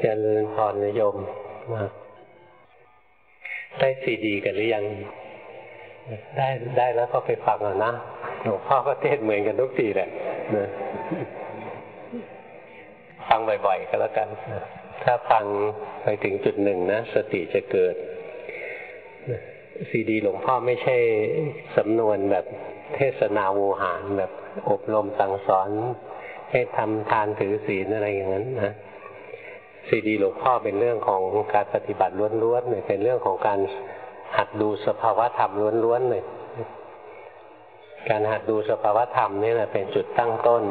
เจริญพรนิยมมาได้ซีดีกันหรือยัง ได้ได้แล้วก็ไปฟังอะนะหลวงพ่อก็เทศเหมือนกันทุกทีแหละนะฟังบ่อยๆ ก็แล้วกัน ถ้าฟังไปถึงจุดหนึ่งนะ สติจะเกิดซีดีหลวงพ่อไม่ใช่สำนวนแบบเทศนาวูหารแบบอบรมสั่งสอน ให้ทำทานถือศีลอะไรอย่างนั้นนะ ซีดีหลวงพ่อเป็นเรื่องของการปฏิบัติล้วนๆเลยเป็นเรื่องของการหัดดูสภาวะธรรมล้วนๆเลยการหัดดูสภาวะธรรมนี่แหละเป็นจุดตั้งต้น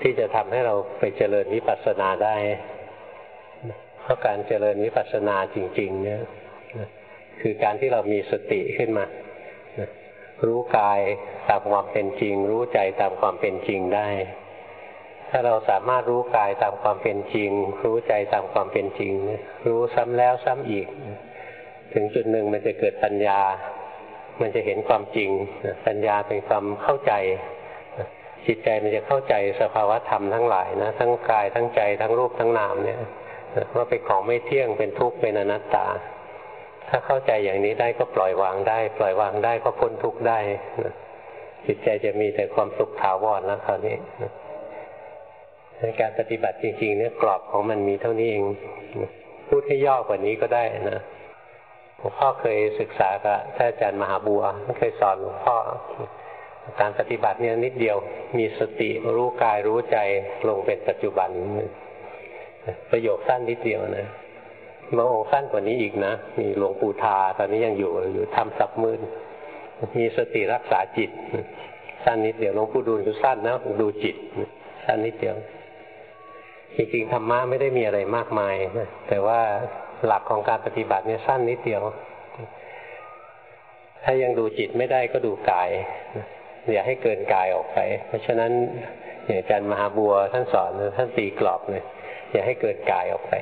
ที่จะทำให้เราไปเจริญวิปัสสนาได้ เพราะการเจริญวิปัสสนาจริง ๆ เนี่ยคือการที่เรามีสติขึ้นมา รู้กายตามความเป็นจริง รู้ใจตามความเป็นจริงได้ ถ้าเราสามารถรู้กายตามความเป็นจริง รู้ใจตามความเป็นจริง รู้ซ้ำแล้วซ้ำอีก ถึงจุดหนึ่งมันจะเกิดปัญญา มันจะเห็นความจริง ปัญญาเป็นความเข้าใจจิตใจมันจะเข้าใจสภาวะธรรมทั้งหลายนะทั้งกายทั้งใจทั้งรูปทั้งนามเนี่ยว่าเป็นของไม่เที่ยงเป็นทุกข์เป็นอนัตตา ถ้าเข้าใจอย่างนี้ได้ก็ปล่อยวางได้ ปล่อยวางได้ก็พ้นทุกข์ได้จิตใจจะมีแต่ความสุขถาวรแล้วคราวนี้ ในการปฏิบัติจริง ๆ เนี่ยกรอบของมันมีเท่านี้เอง พูดให้ย่อกว่านี้ก็ได้นะหลวงพ่อเคยศึกษากับท่านอาจารย์มหาบัวเคยสอนหลวงพ่อการปฏิบัติเนี่ยนิดเดียว มีสติรู้กายรู้ใจลงเป็นปัจจุบัน ประโยคสั้นนิดเดียวนะบาองค์สั้นกว่านี้อีกนะมีหลวงปู่ทาตอนนี้ยังอยู่อยู่ทำสับมือมีสติรักษาจิต สั้นนิดเดียวหลวงปู่ดูลคือสั้นนะดูจิต สั้นนิดเดียว จริงๆธรรมะไม่ได้มีอะไรมากมายนะแต่ว่าหลักของการปฏิบัติเนี่ยสั้นนิดเดียว ถ้ายังดูจิตไม่ได้ก็ดูกายอย่าให้เกินกายออกไป เพราะฉะนั้นอย่างอาจารย์มหาบัวท่านสอนท่านตีกรอบเลยอย่าให้เกิดกายออกไป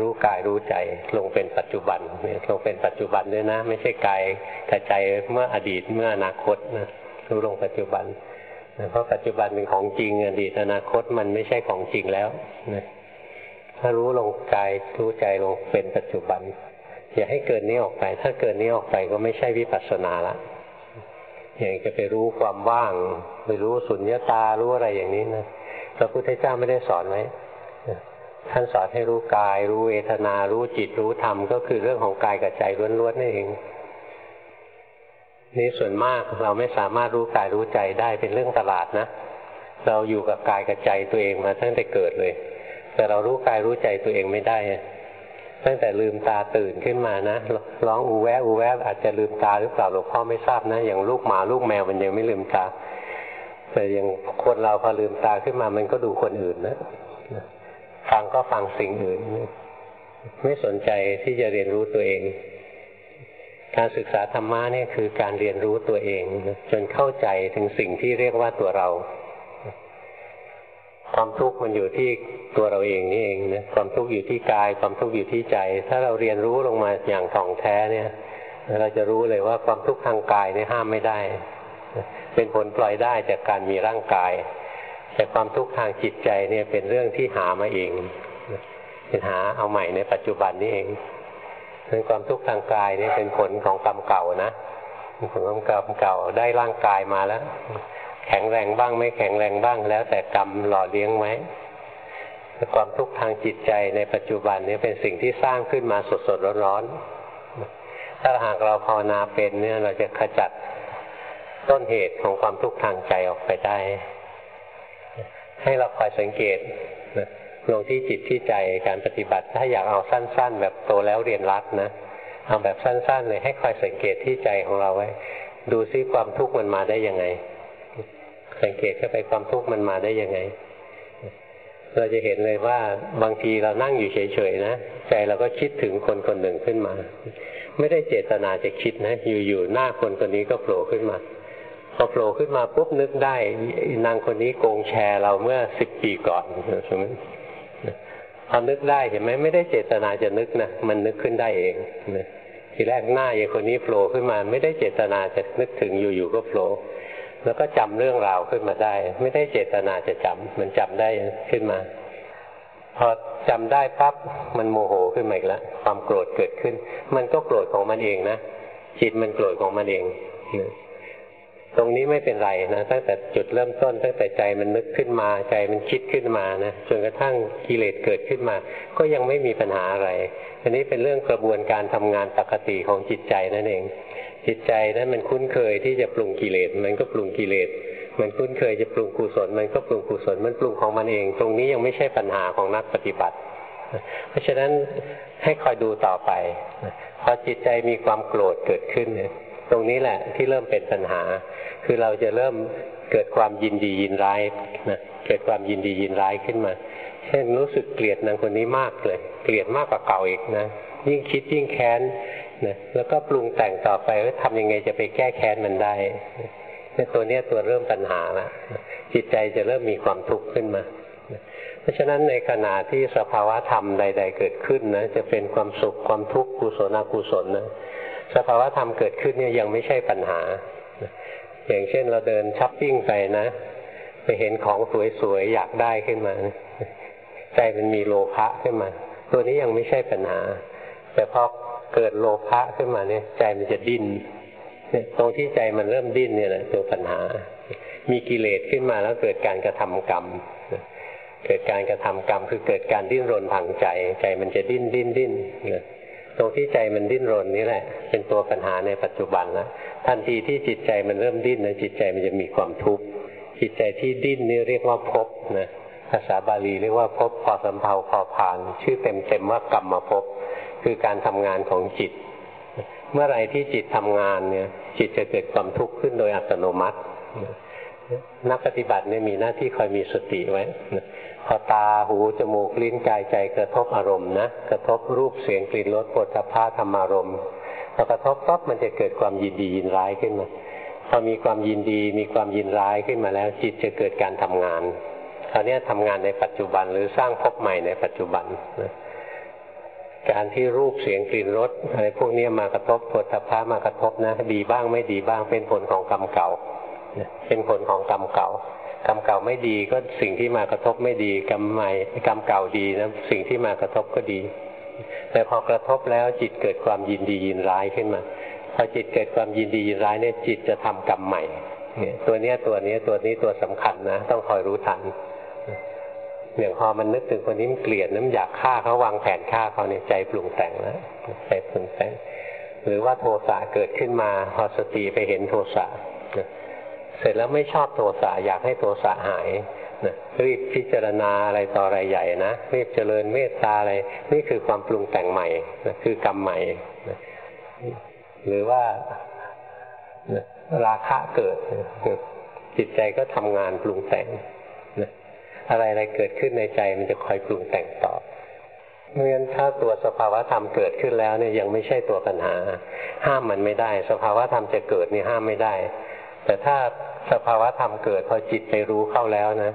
รู้กายรู้ใจลงเป็นปัจจุบันเนี่ยลงเป็นปัจจุบันด้วยนะ ไม่ใช่กายกระใจเมื่ออดีตเมื่ออนาคตนะรู้ลงปัจจุบันเพราะปัจจุบันเป็นของจริง อดีตอนาคตมันไม่ใช่ของจริงแล้วนะ ถ้ารู้ลงกายรู้ใจลงเป็นปัจจุบัน อย่าให้เกินนี้ออกไป ถ้าเกินนี้ออกไปก็ไม่ใช่วิปัสสนาละอย่างจะไปรู้ความว่างไปรู้สุญญตารู้อะไรอย่างนี้นะพระพุทธเจ้าไม่ได้สอนไว้ท่านสอนให้รู้กาย รู้เวทนา รู้จิตรู้ธรรม ก็คือเรื่องของกายกับใจล้วนๆนั่นเองนี่ส่วนมากเราไม่สามารถรู้กายรู้ใจได้เป็นเรื่องตลาดนะ เราอยู่กับกายกับใจตัวเองมาตั้งแต่เกิดเลย แต่เรารู้กายรู้ใจตัวเองไม่ได้ตั้งแต่ลืมตาตื่นขึ้นมานะร้องอูแวะอูแวะอาจจะลืมตาหรือเปล่าหลวงพ่อไม่ทราบนะ อย่างลูกหมาลูกแมวมันยังไม่ลืมตา แต่อย่างคนเราพอลืมตาขึ้นมามันก็ดูคนอื่นนะฟังก็ฟังสิ่งอื่น ไม่สนใจที่จะเรียนรู้ตัวเอง การศึกษาธรรมะนี่คือการเรียนรู้ตัวเอง จนเข้าใจถึงสิ่งที่เรียกว่าตัวเรา ความทุกข์มันอยู่ที่ตัวเราเองนี่เองนะความทุกข์อยู่ที่กาย ความทุกข์อยู่ที่ใจ ถ้าเราเรียนรู้ลงมาอย่างท่องแท้เนี่ย เราจะรู้เลยว่าความทุกข์ทางกายนี่ห้ามไม่ได้ เป็นผลปล่อยได้จากการมีร่างกาย แต่ความทุกข์ทางจิตใจเนี่ยเป็นเรื่องที่หามาเอง เป็นหาเอาใหม่ในปัจจุบันนี้เองส่วนความทุกข์ทางกายนี่เป็นผลของกรรมเก่านะผลของกรรมเก่าได้ร่างกายมาแล้ว แข็งแรงบ้างไม่แข็งแรงบ้าง แล้วแต่กรรมหล่อเลี้ยงไว้ความทุกข์ทางจิตใจในปัจจุบันนี้เป็นสิ่งที่สร้างขึ้นมาสดๆร้อนๆถ้าหากเราภาวนาเป็นเนี่ยเราจะขจัดต้นเหตุของความทุกข์ทางใจออกไปได้ ให้เราคอยสังเกตลงที่จิตที่ใจการปฏิบัติ ถ้าอยากเอาสั้น ๆ แบบโตแล้วเรียนรัดนะเอาแบบสั้น ๆ เลยให้คอยสังเกตที่ใจของเราไว้ ดูซิความทุกข์มันมาได้ยังไง สังเกตเข้าไปความทุกข์มันมาได้ยังไง เราจะเห็นเลยว่าบางทีเรานั่งอยู่เฉยๆนะใจเราก็คิดถึงคนคนหนึ่งขึ้นมา ไม่ได้เจตนาจะคิดนะ อยู่ๆหน้าคนคนนี้ก็โผล่ขึ้นมาพอโผล่ขึ้นมาปุ๊บนึกได้นางคนนี้โกงแชร์เราเมื่อสิบปีก่อนใช่ไหมพอนึกได้เห็นไหมไม่ได้เจตนาจะนึกนะมันนึกขึ้นได้เองทีแรกหน้าอย่างคนนี้โผล่ขึ้นมา ไม่ได้เจตนาจะนึกถึงอยู่ๆก็โผล่ แล้วก็จำเรื่องราวขึ้นมาได้ ไม่ได้เจตนาจะจำมันจำได้ขึ้นมา พอจำได้ปั๊บมันโมโหขึ้นมาอีกแล้วความโกรธเกิดขึ้น มันก็โกรธของมันเองนะจิตมันโกรธของมันเองตรงนี้ไม่เป็นไรนะตั้งแต่จุดเริ่มต้น ตั้งแต่ใจมันนึกขึ้นมาใจมันคิดขึ้นมานะจนกระทั่งกิเลสเกิดขึ้นมา ก็ยังไม่มีปัญหาอะไรอันนี้เป็นเรื่องกระบวนการทำงานปกติของจิตใจนั่นเอง จิตใจนั้นมันคุ้นเคยที่จะปรุงกิเลสมันก็ปรุงกิเลสมันคุ้นเคยจะปรุงกุศลมันก็ปรุงกุศลมันปรุงของมันเอง ตรงนี้ยังไม่ใช่ปัญหาของนักปฏิบัติ เพราะฉะนั้นให้คอยดูต่อไปพอจิตใจมีความโกรธเกิดขึ้นตรงนี้แหละที่เริ่มเป็นปัญหา คือเราจะเริ่มเกิดความยินดียินร้ายนะเกิดความยินดียินร้ายขึ้นมา เช่นรู้สึกเกลียดนางคนนี้มากเลย เกลียดมากกว่าเก่าอีกนะยิ่งคิดยิ่งแค้น นะแล้วก็ปรุงแต่งต่อไปว่าทำยังไงจะไปแก้แค้นมันได้ตัวเนี้ยตัวเริ่มปัญหาละจิตใจจะเริ่มมีความทุกข์ขึ้นมา เพราะฉะนั้นในขณะที่สภาวะธรรมใด ๆ เกิดขึ้นนะจะเป็นความสุขความทุกข์กุศลอกุศลนะสภาวะธรรมเกิดขึ้นเนี่ยยังไม่ใช่ปัญหา อย่างเช่นเราเดินช้อปปิ้งไปนะ ไปเห็นของสวยๆอยากได้ขึ้นมา ใจมันมีโลภะขึ้นมา ตัวนี้ยังไม่ใช่ปัญหา แต่พอ เกิดโลภะขึ้นมาเนี่ยใจมันจะดิ้นเนี่ยตรงที่ใจมันเริ่มดิ้นเนี่ยแหละตัวปัญหา มีกิเลสขึ้นมาแล้วเกิดการกระทำกรรม เกิดการกระทำกรรม คือเกิดการดิ้นรนทางใจ ใจมันจะดิ้นดิ้นดิ้นตรงที่ใจมันดิ้นรนนี่แหละ เป็นตัวปัญหาในปัจจุบันแล้วทันทีที่จิตใจมันเริ่มดิ้นนะจิตใจมันจะมีความทุกข์จิตใจที่ดิ้นนี่เรียกว่าภพนะภาษาบาลีเรียกว่าภพพอสำเพาพอผ่าน ชื่อเต็มเต็มว่ากรรมมาภพ คือการทำงานของจิต เมื่อไรที่จิตทำงานเนี่ยจิตจะเกิดความทุกข์ขึ้นโดยอัตโนมัติ นักปฏิบัติเนี่ยมีหน้าที่คอยมีสติไว้พอตาหูจมูกลิ้นกายใจกระทบอารมณ์นะกระทบรูปเสียงกลิ่นรสปุถะพาธรรมารมณ์พอกระทบปั๊บมันจะเกิดความยินดียินร้ายขึ้นมาพอมีความยินดีมีความยินร้ายขึ้นมาแล้ว จิตจะเกิดการทำงานคราวนี้ทำงานในปัจจุบันหรือสร้างภพใหม่ในปัจจุบันนะ การที่รูปเสียงกลิ่นรสอะไรพวกนี้มากระทบปุถะพามากระทบนะดีบ้างไม่ดีบ้างเป็นผลของกรรมเก่าเป็นผลของกรรมเก่ากรรมเก่าไม่ดีก็สิ่งที่มากระทบไม่ดีกรรมใหม่กรรมเก่าดีนะสิ่งที่มากระทบก็ดี แต่พอกระทบแล้วจิตเกิดความยินดียินร้ายขึ้นมาพอจิตเกิดความยินดียินร้ายเนี่ยจิตจะทำกรรมใหม่ตัวเนี้ยตัวนี้ตัวนี้ตัวสำคัญนะ ต้องคอยรู้ทัน อย่างพอมันนึกถึงคนนี้มันเกลียดน้ำอยากฆ่าเขาวางแผนฆ่าเขาเนี่ยใจปรุงแต่งแล้วใจปรุงแต่ง หรือว่าโทสะเกิดขึ้นมาพอสติไปเห็นโทสะเสร็จแล้วไม่ชอบโทสะอยากให้โทสะหายนะรีบพิจารณาอะไรต่ออะไรใหญ่นะรีบเจริญเมตตาอะไร นี่คือความปรุงแต่งใหม่นะคือกรรมใหม่นะหรือว่าราคะเกิดจิตใจก็ทำงานปรุงแต่ง อะไรอะไรเกิดขึ้นในใจมันจะคอยปรุงแต่งต่อเพราะฉะนั้นถ้าตัวสภาวะธรรมเกิดขึ้นแล้วเนี่ยยังไม่ใช่ตัวปัญหา ห้ามมันไม่ได้ สภาวะธรรมจะเกิดนี่ห้ามไม่ได้ แต่ถ้าสภาวะธรรมเกิดพอจิตไปรู้เข้าแล้วนะ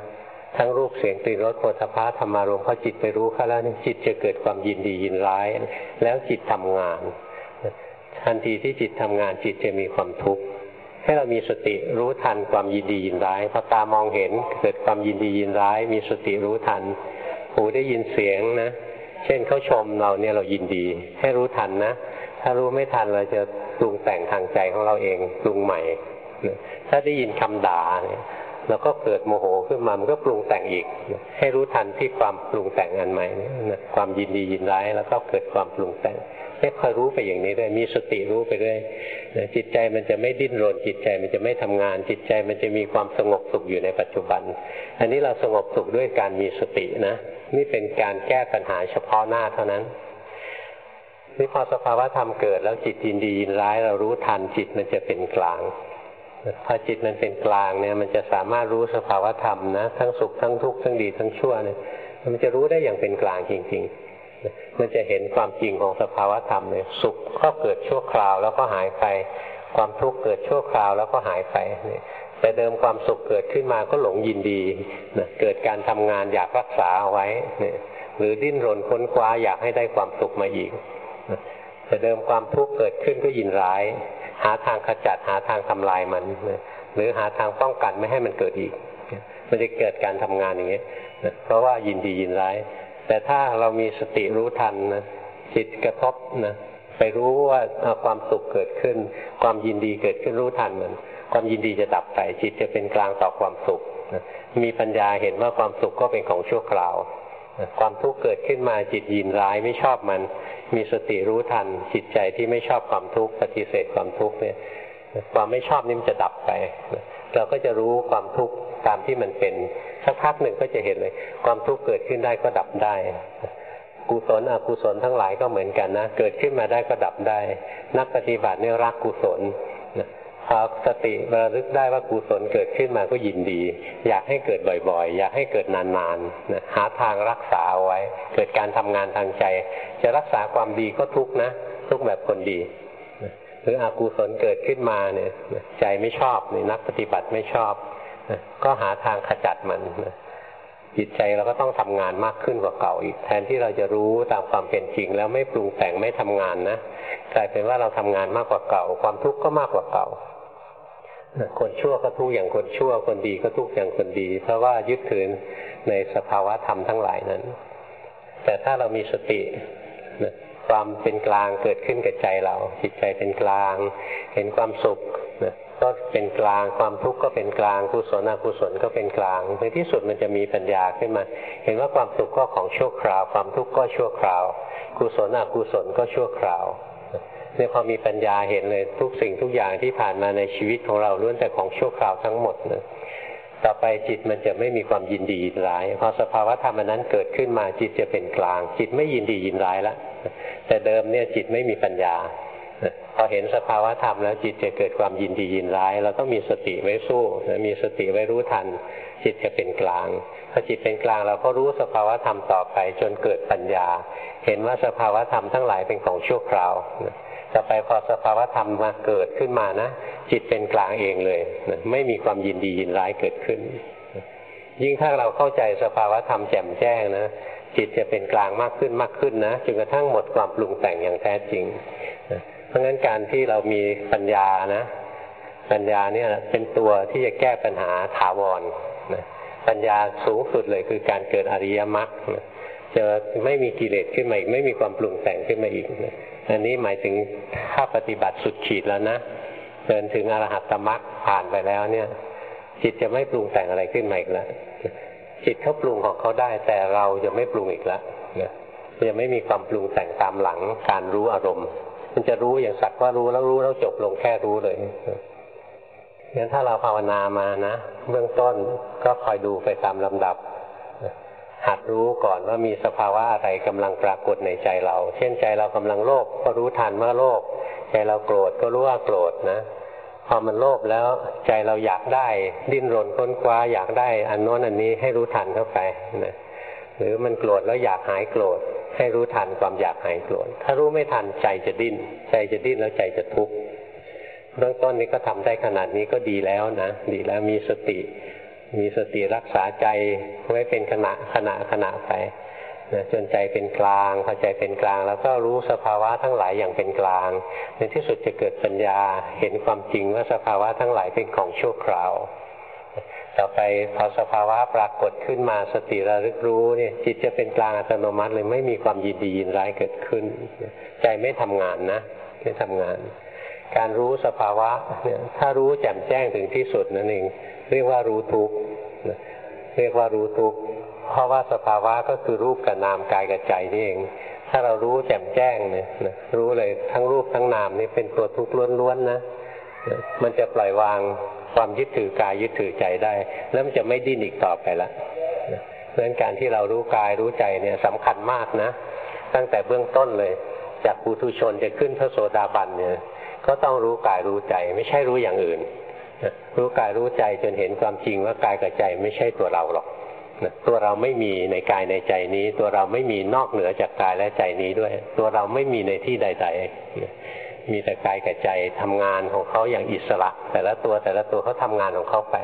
ทั้งรูปเสียงกลิ่นรสโผฏฐะธรรมารมพอจิตไปรู้เข้าแล้วนี่จิตจะเกิดความยินดียินร้าย แล้วจิตทำงานทันทีที่จิตทำงานจิตจะมีความทุกข์ ให้เรามีสติรู้ทันความยินดียินร้ายพอตามองเห็นเกิดความยินดียินร้าย มีสติรู้ทัน หูได้ยินเสียงนะ เช่นเขาชมเราเนี่ยเรายินดี ให้รู้ทันนะ ถ้ารู้ไม่ทันเราจะปรุงแต่งทางใจของเราเองปรุงใหม่ ถ้าได้ยินคำด่าเนี่ยเราก็เกิดโมโหขึ้นมา มันก็ปรุงแต่งอีก ให้รู้ทันที่ความปรุงแต่งอันใหม่นะความยินดียินร้าย แล้วก็เกิดความปรุงแต่ง ให้คอยรู้ไปอย่างนี้ด้วยมีสติรู้ไปเรื่อยจิตใจมันจะไม่ดิ้นรน จิตใจมันจะไม่ทำงาน จิตใจมันจะมีความสงบสุขอยู่ในปัจจุบัน อันนี้เราสงบสุขด้วยการมีสตินะ นี่เป็นการแก้ปัญหาเฉพาะหน้าเท่านั้นนี่พอสภาวะธรรมเกิด แล้วจิตยินดียินร้ายเรารู้ทันจิตมันจะเป็นกลางพอจิตมันเป็นกลางเนี่ย มันจะสามารถรู้สภาวะธรรมนะทั้งสุขทั้งทุกข์ทั้งดีทั้งชั่วเนี่ยมันจะรู้ได้อย่างเป็นกลางจริง ๆ มันจะเห็นความจริงของสภาวธรรมเลยสุขก็เกิดชั่วคราวแล้วก็หายไป ความทุกข์เกิดชั่วคราวแล้วก็หายไปเนี่ยแต่เดิมความสุขเกิดขึ้นมาก็หลงยินดีนะเกิดการทำงานอยากรักษาเอาไว้เนี่ยหรือดิ้นรนค้นคว้าอยากให้ได้ความสุขมาอีกแต่เดิมความทุกข์เกิดขึ้นก็ยินร้าย หาทางขจัดหาทางทำลายมันหรือหาทางป้องกันไม่ให้มันเกิดอีก มันจะเกิดการทำงานอย่างนี้ยเพราะว่ายินดียินร้าย แต่ถ้าเรามีสติรู้ทันนะจิตกระทบนะไปรู้ว่าความสุขเกิดขึ้น ความยินดีเกิดขึ้นรู้ทันมันความยินดีจะดับไปจิตจะเป็นกลางต่อความสุขมีปัญญาเห็นว่าความสุขก็เป็นของชั่วคราวความทุกข์เกิดขึ้นมาจิตยินร้ายไม่ชอบมัน มีสติรู้ทัน จิตใจที่ไม่ชอบความทุกข์ปฏิเสธความทุกข์เนี่ย ความไม่ชอบนี่มันจะดับไป เราก็จะรู้ความทุกข์ตามที่มันเป็นสักพักหนึ่งก็จะเห็นเลย ความทุกข์เกิดขึ้นได้ก็ดับได้ กุศลอกุศลทั้งหลายก็เหมือนกันนะเกิดขึ้นมาได้ก็ดับได้ นักปฏิบัติเนี่ยรักกุศลพอสติระลึกได้ว่ากุศลเกิดขึ้นมาก็ยินดี อยากให้เกิดบ่อยๆ อยากให้เกิดนานๆนะหาทางรักษาเอาไว้ เกิดการทำงานทางใจ จะรักษาความดีก็ทุกนะ ทุกแบบคนดี หรืออกุศลเกิดขึ้นมาเนี่ยใจไม่ชอบนี่นักปฏิบัติไม่ชอบ ก็หาทางขจัดมันจิตใจเราก็ต้องทำงานมากขึ้นกว่าเก่าอีก แทนที่เราจะรู้ตามความเป็นจริง แล้วไม่ปรุงแต่งไม่ทำงานนะกลายเป็นว่าเราทำงานมากกว่าเก่า ความทุกข์ก็มากกว่าเก่าคนชั่วก็ทุกอย่างคนชั่วคนดีก็ทุกอย่างคนดี เพราะว่ายึดถือในสภาวะธรรมทั้งหลายนั้น แต่ถ้าเรามีสติ ความเป็นกลางเกิดขึ้นกับใจเรา จิตใจเป็นกลาง เห็นความสุขก็เป็นกลางความทุกข์ก็เป็นกลางกุศลอกุศลก็เป็นกลางในที่สุดมันจะมีปัญญาขึ้นมา เห็นว่าความสุขก็ของชั่วคราว ความทุกข์ก็ชั่วคราว กุศลอกุศลก็ชั่วคราวเนี่ยพอมีปัญญาเห็นเลยทุกสิ่งทุกอย่างที่ผ่านมาในชีวิตของเราล้วนแต่ของชั่วคราวทั้งหมดนะต่อไปจิตมันจะไม่มีความยินดียินร้ายพอสภาวะธรรมนั้นเกิดขึ้นมาจิตจะเป็นกลาง จิตไม่ยินดียินร้ายแล้ว แต่เดิมเนี่ยจิตไม่มีปัญญาพอเห็นสภาวะธรรมแล้วจิตจะเกิดความยินดียินร้าย เราต้องมีสติไว้สู้มีสติไว้รู้ทัน จิตจะเป็นกลางพอจิตเป็นกลางเราก็รู้สภาวะธรรมต่อไป จนเกิดปัญญา เห็นว่าสภาวะธรรมทั้งหลายเป็นของชั่วคราวต่อไปพอสภาวธรรมมาเกิดขึ้นมานะ จิตเป็นกลางเองเลยไม่มีความยินดียินร้ายเกิดขึ้น ยิ่งถ้าเราเข้าใจสภาวธรรมแจ่มแจ้งนะ จิตจะเป็นกลางมากขึ้นมากขึ้นนะจนกระทั่งหมดความปรุงแต่งอย่างแท้จริงเพราะงั้นการที่เรามีปัญญานะปัญญาเนี่ยเป็นตัวที่จะแก้ปัญหาถาวรนะปัญญาสูงสุดเลยคือการเกิดอริยมรรคจะไม่มีกิเลสขึ้นมาอีกไม่มีความปรุงแต่งขึ้นมาอีกนะอันนี้หมายถึงถ้าปฏิบัติสุดขีดแล้วนะเดินถึงอรหัตตมรรคผ่านไปแล้วเนี่ย จิตจะไม่ปรุงแต่งอะไรขึ้นมาอีกแล้ว จิตเขาปรุงของเขาได้ แต่เราจะไม่ปรุงอีกแล้วจะไม่มีความปรุงแต่งตามหลังการรู้อารมณ์ มันจะรู้อย่างสักว่ารู้แล้วรู้แล้วจบลงแค่รู้เลยงั้นถ้าเราภาวนามานะเบื้องต้นก็คอยดูไปตามลำดับหัดรู้ก่อนว่ามีสภาวะอะไรกำลังปรากฏในใจเรา เช่นใจเรากำลังโลภก็รู้ทันว่าโลภใจเราโกรธก็รู้ว่าโกรธนะ พอมันโลภแล้วใจเราอยากได้ ดิ้นรนค้นคว้าอยากได้อันโน้นอันนี้ให้รู้ทันเข้าไปนะหรือมันโกรธแล้วอยากหายโกรธ ให้รู้ทันความอยากหายโกรธ ถ้ารู้ไม่ทันใจจะดิ้น ใจจะดิ้นแล้วใจจะทุกข์เบื้องต้นนี้ก็ทำได้ขนาดนี้ก็ดีแล้วนะดีแล้วมีสติ มีสติรักษาใจไว้เป็นขณะขณะขณะไป นะจนใจเป็นกลางพอใจเป็นกลางแล้วก็รู้สภาวะทั้งหลายอย่างเป็นกลาง ในที่สุดจะเกิดปัญญาเห็นความจริงว่าสภาวะทั้งหลายเป็นของชั่วคราว ต่อไปพอสภาวะปรากฏขึ้นมาสติระลึกรู้เนี่ยจิตจะเป็นกลางอัตโนมัติเลยไม่มีความยินดียินร้ายเกิดขึ้น ใจไม่ทำงานนะไม่ทำงาน การรู้สภาวะเนี่ยถ้ารู้แจ่มแจ้งถึงที่สุดนั่นเอง เรียกว่ารู้ทุกเรียกว่ารู้ทุก เพราะว่าสภาวะก็คือรูปกับนามกายกับใจนี่เอง ถ้าเรารู้แจ่มแจ้งเนี่ยรู้เลยทั้งรูปทั้งนามนี่เป็นตัวทุกข์ล้วนๆนะมันจะปล่อยวางความยึดถือกายยึดถือใจได้ แล้วมันจะไม่ดิ้นอีกต่อไปละเพราะนั้นการที่เรารู้กายรู้ใจเนี่ยสำคัญมากนะ ตั้งแต่เบื้องต้นเลย จากปุถุชนจะขึ้นพระโสดาบันเนี่ย ก็ต้องรู้กายรู้ใจไม่ใช่รู้อย่างอื่น รู้กายรู้ใจจนเห็นความจริงว่ากายกับใจไม่ใช่ตัวเราหรอก ตัวเราไม่มีในกายในใจนี้ ตัวเราไม่มีนอกเหนือจากกายและใจนี้ด้วย ตัวเราไม่มีในที่ใด ๆ มีแต่กายกับใจทำงานของเขาอย่างอิสระ แต่ละตัวแต่ละตัวเขาทำงานของเขาไป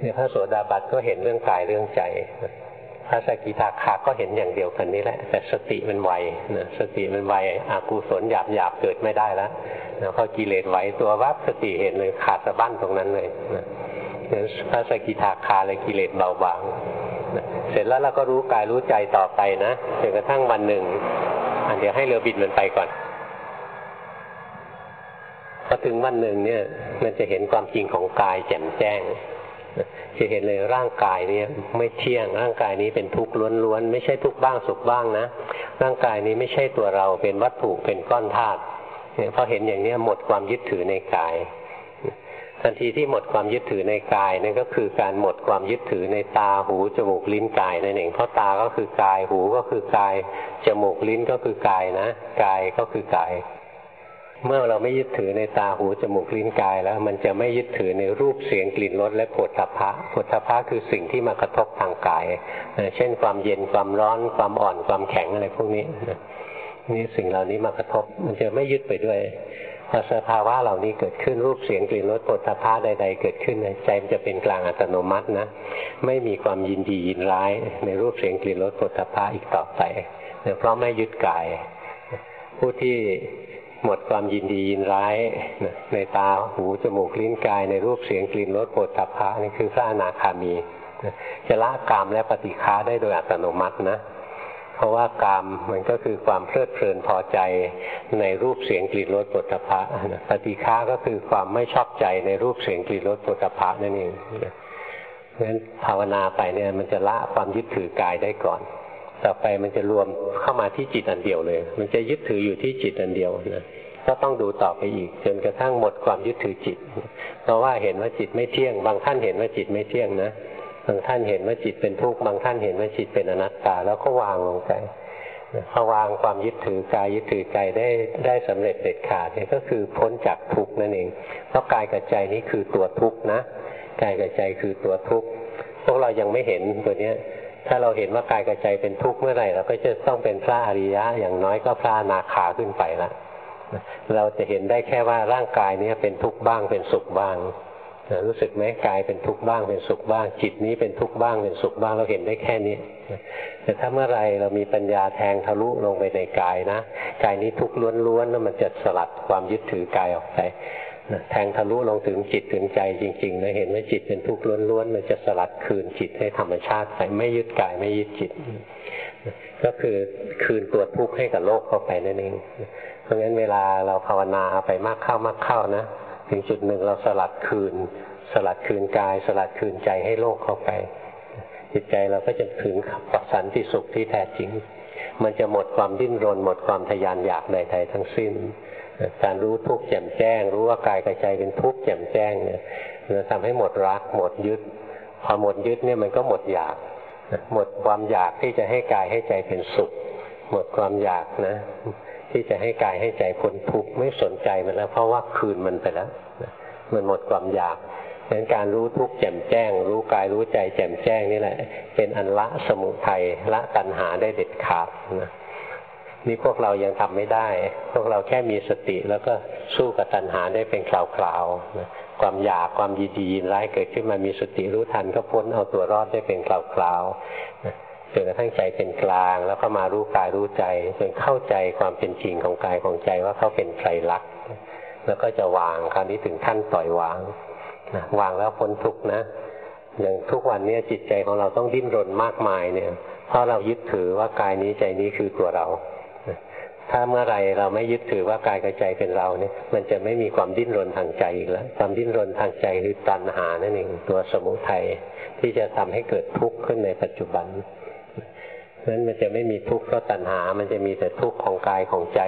เนี่ยพระโสดาบัตก็เห็นเรื่องกายเรื่องใจพระสกิทาคาก็เห็นอย่างเดียวกันนี้แหละ แต่สติมันไวนะสติมันไวอากูศลหยาบหยาบเกิดไม่ได้แล้วนะพอกิเลสไหวตัววับสติเห็นเลยขาดสะบั้นตรงนั้นเลยนะ พระสกิทาคาเลยกิเลสเบาบางเสร็จแล้วเราก็รู้กายรู้ใจต่อไปนะจนกระทั่งวันหนึ่ง อันเดี๋ยวให้เรือบินมันไปก่อนพอถึงวันหนึ่งเนี่ย มันจะเห็นความจริงของกายแจ่มแจ้งจะเห็นเลยร่างกายเนี่ยไม่เที่ยงร่างกายนี้เป็นทุกข์ล้วนๆไม่ใช่ทุกข์บ้างสุขบ้างนะร่างกายนี้ไม่ใช่ตัวเราเป็นวัตถุเป็นก้อนธาตุเนี่ยพอเห็นอย่างนี้หมดความยึดถือในกาย ทันทีที่หมดความยึดถือในกายนั่นก็คือการหมดความยึดถือในตาหูจมูกลิ้นกายนั่นเองเพราะตาก็คือกายหูก็คือกายจมูกลิ้นก็คือกายนะกายก็คือกาย เมื่อเราไม่ยึดถือในตาหูจมูกลิ้นกายแล้ว มันจะไม่ยึดถือในรูปเสียงกลิ่นรสและผลทพะผลทพะคือสิ่งที่มากระทบทางกายเช่น ความเย็นความร้อนความอ่อนความแข็งอะไรพวกนี้นี่สิ่งเหล่านี้มากระทบ มันจะไม่ยึดไปด้วย อสภาวะเหล่านี้เกิดขึ้นรูปเสียงกลิ่นรสผลทพะใด ๆ เกิดขึ้นใจมันจะเป็นกลางอัตโนมัตินะ ไม่มีความยินดียินร้าย ในรูปเสียงกลิ่นรสผลทพะอีกต่อไปเพราะไม่ยึดกาย ผู้ที่หมดความยินดียินร้าย ในตาหูจมูกลิ้นกาย ในรูปเสียงกลิ่นรสโผฏฐัพพะนี่คือพระอนาคามีจะละกามและปฏิฆาได้โดยอัตโนมัตินะ เพราะว่ากามมันก็คือความเพลิดเพลินพอใจในรูปเสียงกลิ่นรสปุถะพะปฏิฆาก็คือความไม่ชอบใจในรูปเสียงกลิ่นรสปุถะพะนั่นเองเพราะฉะนั้นภาวนาไปเนี่ยมันจะละความยึดถือกายได้ก่อน ต่อไปมันจะรวมเข้ามาที่จิตอันเดียวเลย มันจะยึดถืออยู่ที่จิตอันเดียวนะก็ต้องดูต่อไปอีก จนกระทั่งหมดความยึดถือจิต เพราะว่าเห็นว่าจิตไม่เที่ยง บางท่านเห็นว่าจิตไม่เที่ยงนะ บางท่านเห็นว่าจิตเป็นทุกข์บางท่านเห็นว่าจิตเป็นอนัตตา แล้วก็วางลงไปพอวางความยึดถือกายยึดถือใจได้ได้สำเร็จเด็ดขาดนี่ก็คือพ้นจากทุกข์นั่นเอง เพราะกายกับใจนี้คือตัวทุกข์นะกายกับใจคือตัวทุกข์พวกเรายังไม่เห็นตัวเนี้ย ถ้าเราเห็นว่ากายกับใจเป็นทุกข์เมื่อไหร่เราก็จะต้องเป็นพระอริยะ อย่างน้อยก็พระนาคาขึ้นไปละเราจะเห็นได้แค่ว่าร่างกายนี้เป็นทุกข์บ้างเป็นสุขบ้าง รู้สึกไหมกายเป็นทุกข์บ้างเป็นสุขบ้าง จิตนี้เป็นทุกข์บ้างเป็นสุขบ้างเราเห็นได้แค่นี้แต่ถ้าเมื่อไรเรามีปัญญาแทงทะลุลงไปในกายนะกายนี้ทุกข์ล้วนๆแล้วมันจะสลัดความยึดถือกายออกไปแทงทะลุลงถึงจิตถึงใจจริงๆนะเห็นว่าจิตเป็นทุกข์ล้วนๆมันจะสลัดคืนจิตให้ธรรมชาติไปไม่ยึดกายไม่ยึดจิต ก็คือคืนตัวทุกข์ให้กับโลกเข้าไปนั่นเองเพราะงั้นเวลาเราภาวนาไปมากเข้ามากเข้านะ ถึงจุดหนึ่งเราสลัดคืน สลัดคืนกาย สลัดคืนใจให้โลกเข้าไป จิตใจเราก็จะถึงปัสันติสุขที่แท้จริง มันจะหมดความดิ้นรน หมดความทยานอยากใดๆทั้งสิ้น การรู้ทุกข์แจ่มแจ้ง รู้ว่ากายกับใจเป็นทุกข์แจ่มแจ้งเนี่ยจะทำให้หมดรัก หมดยึดพอหมดยึดเนี่ยมันก็หมดอยากหมดความอยากที่จะให้กายให้ใจเป็นสุข หมดความอยากนะ ที่จะให้กายให้ใจพ้นทุกข์ไม่สนใจมันแล้วเพราะว่าคืนมันไปแล้วมันหมดความอยากดังนั้นการรู้ทุกข์แจ่มแจ้ง รู้กายรู้ใจแจ่มแจ้งนี่แหละ เป็นอันละสมุทัยละตัณหาได้เด็ดขาดนะนี่พวกเรายังทำไม่ได้ พวกเราแค่มีสติแล้วก็สู้กับตัณหาได้เป็นคราวๆความอยากความยินดียินร้ายเกิดขึ้นมามีสติรู้ทันก็พ้นเอาตัวรอดได้เป็นคราวๆ จนกระทั่งใจเป็นกลาง แล้วก็มารู้กายรู้ใจจนเข้าใจความเป็นจริงของกายของใจว่าเขาเป็นไตรลักษณ์แล้วก็จะวางคราวนี้ถึงขั้นปล่อยวางวางแล้วพ้นทุกข์นะ อย่างทุกวันนี้จิตใจของเราต้องดิ้นรนมากมายเนี่ย เพราะเรายึดถือว่ากายนี้ใจนี้คือตัวเรา ถ้าเมื่อไรเราไม่ยึดถือว่ากายกับใจเป็นเราเนี่ย มันจะไม่มีความดิ้นรนทางใจอีกแล้ว ความดิ้นรนทางใจคือตัณหานั่นเองตัวสมุทัยที่จะทำให้เกิดทุกข์ขึ้นในปัจจุบัน นั้นมันจะไม่มีทุกข์เพราะตัณหา มันจะมีแต่ทุกข์ของกายของใจ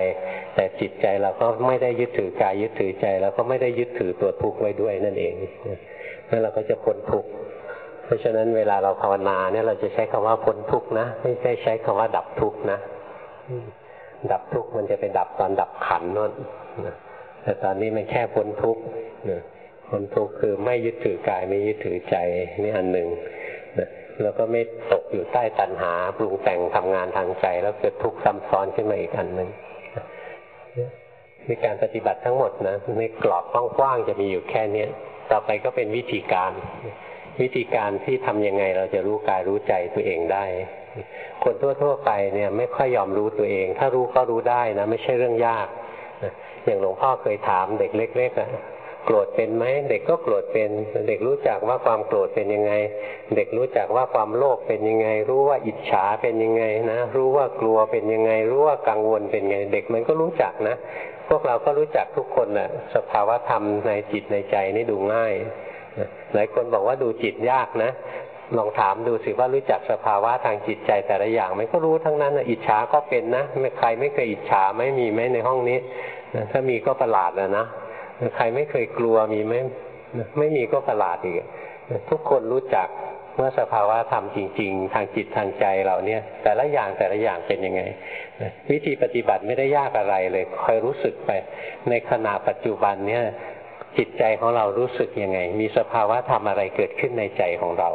แต่จิตใจเราก็ไม่ได้ยึดถือกายยึดถือใจ แล้วก็ไม่ได้ยึดถือตัวทุกข์ไว้ด้วยนั่นเองนั่นเราก็จะพ้นทุกข์เพราะฉะนั้นเวลาเราภาวนาเนี่ยเราจะใช้คำว่าพ้นทุกข์นะ ไม่ใช่ใช้คำว่าดับทุกข์นะดับทุกข์มันจะไปดับตอนดับขันนั่นแต่ตอนนี้มันแค่พ้นทุกข์พ้นทุกข์คือไม่ยึดถือกายไม่ยึดถือใจนี่อันหนึ่ง แล้วก็ไม่ตกอยู่ใต้ตัณหาปรุงแต่งทำงานทางใจ แล้วเกิดทุกข์ซ้ำซ้อนขึ้นมาอีกอันหนึ่งในการปฏิบัติทั้งหมดนะในกรอบกว้างๆจะมีอยู่แค่เนี้ยต่อไปก็เป็นวิธีการ วิธีการที่ทำยังไงเราจะรู้กายรู้ใจตัวเองได้ คนทั่วๆไปเนี่ยไม่ค่อยยอมรู้ตัวเอง ถ้ารู้ก็รู้ได้นะ ไม่ใช่เรื่องยากอย่างหลวงพ่อเคยถามเด็กเล็กๆอะ โกรธเป็นไหมเด็กก็โกรธเป็น เด็กรู้จักว่าความโกรธเป็นยังไง เด็กรู้จักว่าความโลภเป็นยังไง รู้ว่าอิจฉาเป็นยังไงนะ รู้ว่ากลัวเป็นยังไง รู้ว่ากังวลเป็นไง เด็กมันก็รู้จักนะ พวกเราก็รู้จักทุกคนแหะสภาวะธรรมในจิตในใจนี่ดูง่ายหลายคนบอกว่าดูจิตยากนะลองถามดูสิว่ารู้จักสภาวะทางจิตใจแต่ละอย่างมันก็รู้ทั้งนั้นอิจฉาก็เป็นนะใครไม่เคยอิจฉาไม่มีไหมในห้องนี้ ถ้ามีก็ประหลาดแล้วนะ ใครไม่เคยกลัวมีไหมไม่มีก็ประหลาดอีกทุกคนรู้จักเมื่อสภาวะธรรมจริง ๆ ทางจิตทางใจเราเนี่ยแต่ละอย่างแต่ละอย่างเป็นยังไง วิธีปฏิบัติไม่ได้ยากอะไรเลยคอยรู้สึกไป ในขณะปัจจุบันเนี่ยจิตใจของเรารู้สึกยังไง มีสภาวะธรรมอะไรเกิดขึ้นในใจของเรา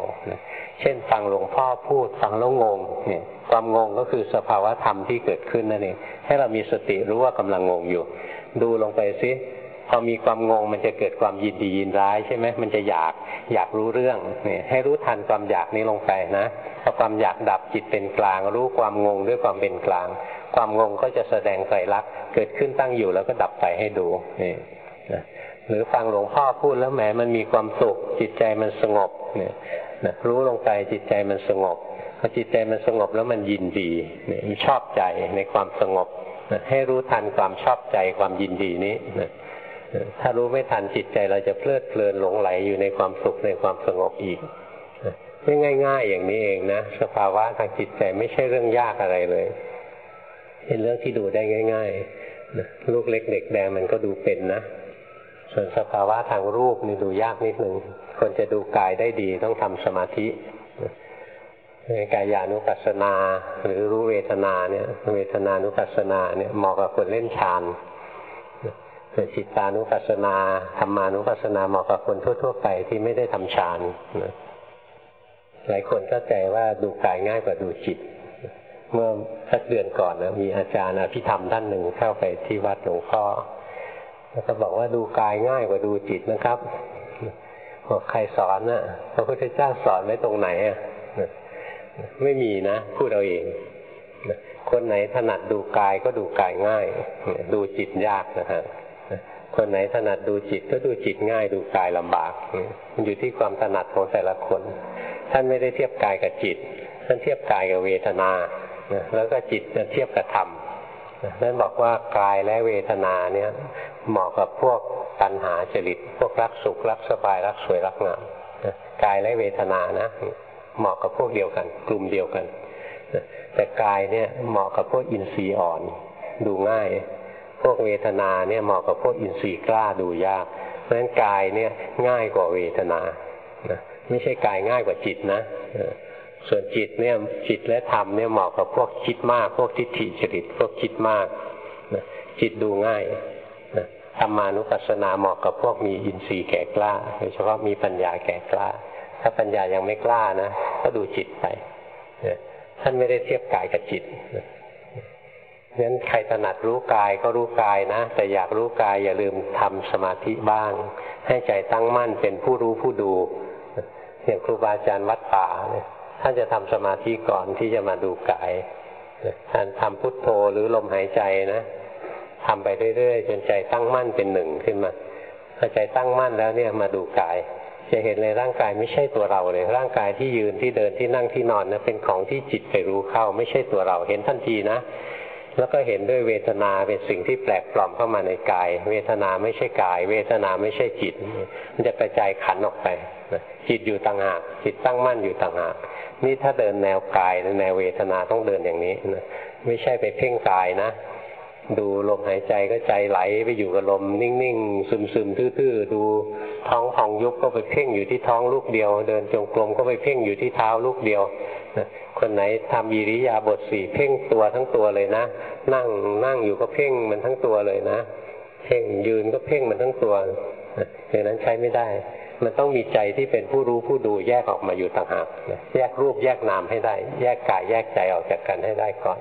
เช่นฟังหลวงพ่อพูดฟังแล้วงงเนี่ยความงงก็คือสภาวะธรรมที่เกิดขึ้นนั่นเองให้เรามีสติรู้ว่ากำลังงงอยู่ ดูลงไปซิ พอมีความงงมันจะเกิดความยินดียินร้ายใช่ไหมมันจะอยากอยากรู้เรื่องเนี่ยให้รู้ทันความอยากนี้ลงไปนะพอความอยากดับจิตเป็นกลาง รู้ความงงด้วยความเป็นกลาง ความงงก็จะแสดงไตรลักษณ์เกิดขึ้นตั้งอยู่แล้วก็ดับไปให้ดูนี่หรือฟังหลวงพ่อพูดแล้วแหมมันมีความสุข จิตใจมันสงบเนี่ยนะรู้ลงไปจิตใจมันสงบพอจิตใจมันสงบแล้วมันยินดีเนี่ยชอบใจในความสงบนะให้รู้ทันความชอบใจความยินดีนี้นะ ถ้ารู้ไม่ทันจิตใจเราจะเพลิดเพลินหลงไหลอยู่ในความสุขในความสงบอีกไม่ง่าย ๆ อย่างนี้เองนะสภาวะทางจิตใจไม่ใช่เรื่องยากอะไรเลย เป็นเรื่องที่ดูได้ง่ายๆลูกเล็กเด็กแดงมันก็ดูเป็นนะส่วนสภาวะทางรูปนี่ดูยากนิดหนึ่งคนจะดูกายได้ดีต้องทำสมาธิกายานุปัสสนา หรือรู้เวทนาเนี่ย เวทนานุปัสสนาเนี่ยเหมาะกับคนเล่นฌาน ส่วนจิตานุปัสสนาธรรมานุปัสสนาเหมาะกับคนทั่ว ๆ ไปที่ไม่ได้ทำฌานหลายคนเข้าใจว่าดูกายง่ายกว่าดูจิต เมื่อสักเดือนก่อนนะมีอาจารย์อภิธรรมท่านหนึ่งเข้าไปที่วัดหลวงพ่อแล้วก็บอกว่าดูกายง่ายกว่าดูจิตนะครับบอกใครสอนนะ่ะพระพุทธเจ้าสอนไว้ตรงไหนอะไม่มีนะพูดเอาเองคนไหนถนัดดูกายก็ดูกายง่าย ดูจิตยากนะฮะ คนไหนถนัดดูจิตก็ดูจิตง่ายดูกายลำบากมันอยู่ที่ความถนัดของแต่ละคน ท่านไม่ได้เทียบกายกับจิต ท่านเทียบกายกับเวทนา แล้วก็จิตเทียบกับธรรมนั่นบอกว่ากายและเวทนาเนี่ยเหมาะกับพวกตัณหาจริต พวกรักสุขรักสบายรักสวยรักงามกายและเวทนานะ เหมาะกับพวกเดียวกัน กลุ่มเดียวกัน แต่กายเนี่ยเหมาะกับพวกอินทรีย์อ่อนดูง่าย พวกเวทนาเนี่ยเหมาะกับพวกอินทรีย์กล้าดูยาก เพราะฉะนั้นกายเนี่ยง่ายกว่าเวทนาไม่ใช่กายง่ายกว่าจิตนะส่วนจิตเนี่ยจิตและธรรมเนี่ยเหมาะกับพวกคิดมาก พวกทิฏฐิจริต พวกคิดมากนะจิตดูง่ายนะธรรมานุปัสสนาเหมาะกับพวกมีอินทรีย์แก่กล้าโดยเฉพาะมีปัญญาแก่กล้า ถ้าปัญญายังไม่กล้านะก็ดูจิตไปนะท่านไม่ได้เทียบกายกับจิต นะงั้นใครถนัดรู้กายก็รู้กายนะ แต่อยากรู้กายอย่าลืมทำสมาธิบ้าง ให้ใจตั้งมั่นเป็นผู้รู้ผู้ดูอย่างครูบาอาจารย์วัดป่าเนี่ยท่านจะทำสมาธิก่อนที่จะมาดูกายการทำพุทโธหรือลมหายใจนะทำไปเรื่อยๆจนใจตั้งมั่นเป็นหนึ่งขึ้นมาพอใจตั้งมั่นแล้วเนี่ยมาดูกาย จะเห็นเลยร่างกายไม่ใช่ตัวเราเลย ร่างกายที่ยืนที่เดินที่นั่งที่นอนนะเป็นของที่จิตไปรู้เข้า ไม่ใช่ตัวเรา เห็นทันทีนะ แล้วก็เห็นด้วยเวทนาเป็นสิ่งที่แปลกปลอมเข้ามาในกาย เวทนาไม่ใช่กาย เวทนาไม่ใช่จิต มันจะกระจายขันออกไปจิตอยู่ต่างหากจิตตั้งมั่นอยู่ต่างหากนี่ถ้าเดินแนวกายแนวเวทนาต้องเดินอย่างนี้นะไม่ใช่ไปเพ่งกายนะ ดูลมหายใจก็ใจไหลไปอยู่กับลม นิ่งๆซึมๆทื่อๆดูท้องพองยุบก็ไปเพ่งอยู่ที่ท้องลูกเดียว เดินจงกรมก็ไปเพ่งอยู่ที่เท้าลูกเดียวนะ คนไหนทำยิริยาบทสี่เพ่งตัวทั้งตัวเลยนะ นั่งนั่งอยู่ก็เพ่งมันทั้งตัวเลยนะ เพ่งยืนก็เพ่งมันทั้งตัวอย่างนั้นใช้ไม่ได้ มันต้องมีใจที่เป็นผู้รู้ผู้ดูแยกออกมาอยู่ต่างหากแยกรูปแยกนามให้ได้ แยกกายแยกใจออกจากกันให้ได้ก่อน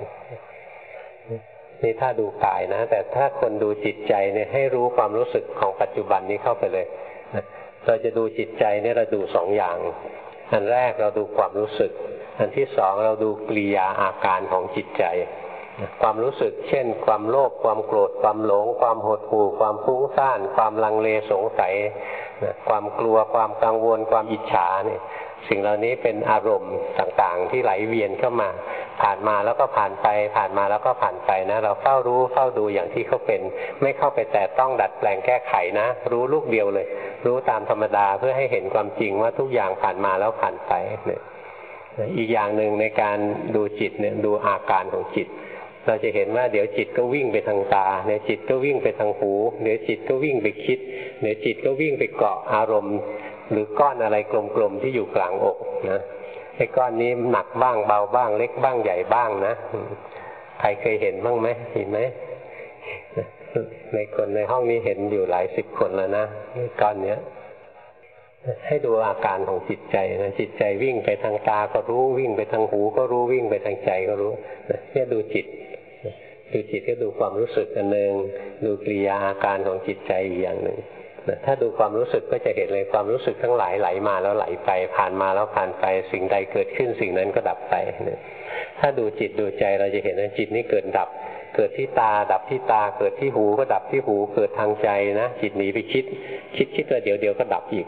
นี่ถ้าดูกายนะ แต่ถ้าคนดูจิตใจเนี่ยให้รู้ความรู้สึกของปัจจุบันนี้เข้าไปเลยเราจะดูจิตใจเนี่ยเราดูสองอย่าง อันแรกเราดูความรู้สึก อันที่สองเราดูกริยาอาการของจิตใจ ความรู้สึกเช่น ความโลภความโกรธ ความหลง ความหดหู่ ความฟุ้งซ่าน ความลังเลสงสัย ความกลัวความกังวล ความอิจฉาเนี่ยสิ่งเหล่านี้เป็นอารมณ์ต่างๆ ที่ไหลเวียนเข้ามา ผ่านมาแล้วก็ผ่านไป ผ่านมาแล้วก็ผ่านไปนะ เราเฝ้ารู้เฝ้าดูอย่างที่เขาเป็น ไม่เข้าไปแต่ต้องดัดแปลงแก้ไขนะ รู้ลูกเดียวเลย รู้ตามธรรมดาเพื่อให้เห็นความจริงว่าทุกอย่างผ่านมาแล้วผ่านไปเนี่ย อีกอย่างหนึ่งในการดูจิตเนี่ยดูอาการของจิต เราจะเห็นว่าเดี๋ยวจิตก็วิ่งไปทางตาเดี๋ยวจิตก็วิ่งไปทางหูเดี๋ยวจิตก็วิ่งไปคิดเดี๋ยวจิตก็วิ่งไปเกาะอารมณ์ หรือก้อนอะไรกลมๆที่อยู่กลางอกนะไอ้ก้อนนี้หนักบ้างเบาบ้าง เล็กบ้างใหญ่บ้างนะใครเคยเห็นบ้างไหมเห็นไหมในคนในห้องนี้เห็นอยู่หลายสิบคนแล้วนะก้อนเนี้ย ให้ดูอาการของจิตใจนะจิตใจวิ่งไปทางตาก็รู้วิ่งไปทางหู ก็รู้วิ่งไปทางใจก็รู้เนี่ยดูจิตดูจิตก็ดูความรู้สึกอันหนึ่งดูกิริยาอาการของจิตใจอีกอย่างหนึ่งถ้าดูความรู้สึกก็จะเห็นเลยความรู้สึกทั้งหลายไหลมาแล้วไหลไป ผ่านมาแล้วผ่านไปสิ่งใดเกิดขึ้นสิ่งนั้นก็ดับไปถ้าดูจิตดูใจเราจะเห็นว่าจิตนี้เกิดดับ เกิดที่ตา ดับที่ตา เกิดที่หูก็ดับที่หู เกิดทางใจนะจิตหนีไปคิด คิดคิดแล้วเดี๋ยวเดี๋ยวก็ดับอีก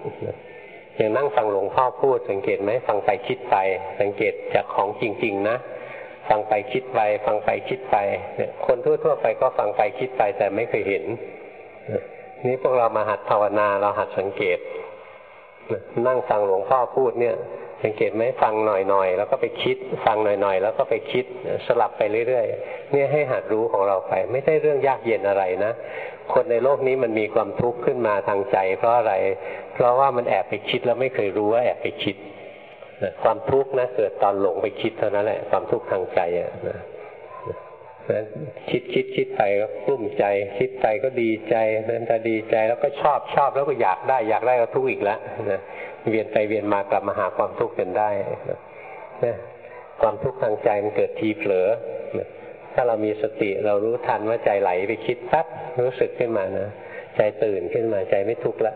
อย่างนั่งฟังหลวงพ่อพูด สังเกตไหมฟังไปคิดไป สังเกตจากของจริง ๆ นะฟังไปคิดไป ฟังไปคิดไปเนี่ยคนทั่วๆไปก็ฟังไปคิดไปแต่ไม่เคยเห็นนี่พวกเรามาหัดภาวนาเราหัดสังเกตนั่งฟังหลวงพ่อพูดเนี่ย สังเกตไหมฟังหน่อยๆแล้วก็ไปคิด ฟังหน่อยๆ แล้วก็ไปคิดสลับไปเรื่อยๆเนี่ยให้หัดรู้ของเราไป ไม่ใช่เรื่องยากเย็นอะไรนะ คนในโลกนี้มันมีความทุกข์ขึ้นมาทางใจ เพราะอะไร เพราะว่ามันแอบไปคิดแล้วไม่เคยรู้ว่าแอบไปคิดความทุกข์นะเกิดตอนหลงไปคิดเท่านั้นแหละ ความทุกข์ทางใจอะนะคิดคิดคิดไปก็กลุ้มใจ คิดไปก็ดีใจนั้นจะดีใจแล้วก็ชอบชอบแล้วก็อยากได้ อยากได้ก็ทุกข์อีกแล้วนะ เวียนไปเวียนมากลับมาหาความทุกข์กันได้นะความทุกข์ทางใจมันเกิดทีเผลอถ้าเรามีสติเรารู้ทันว่าใจไหลไปคิดปั๊บรู้สึกขึ้นมานะใจตื่นขึ้นมาใจไม่ทุกข์ละ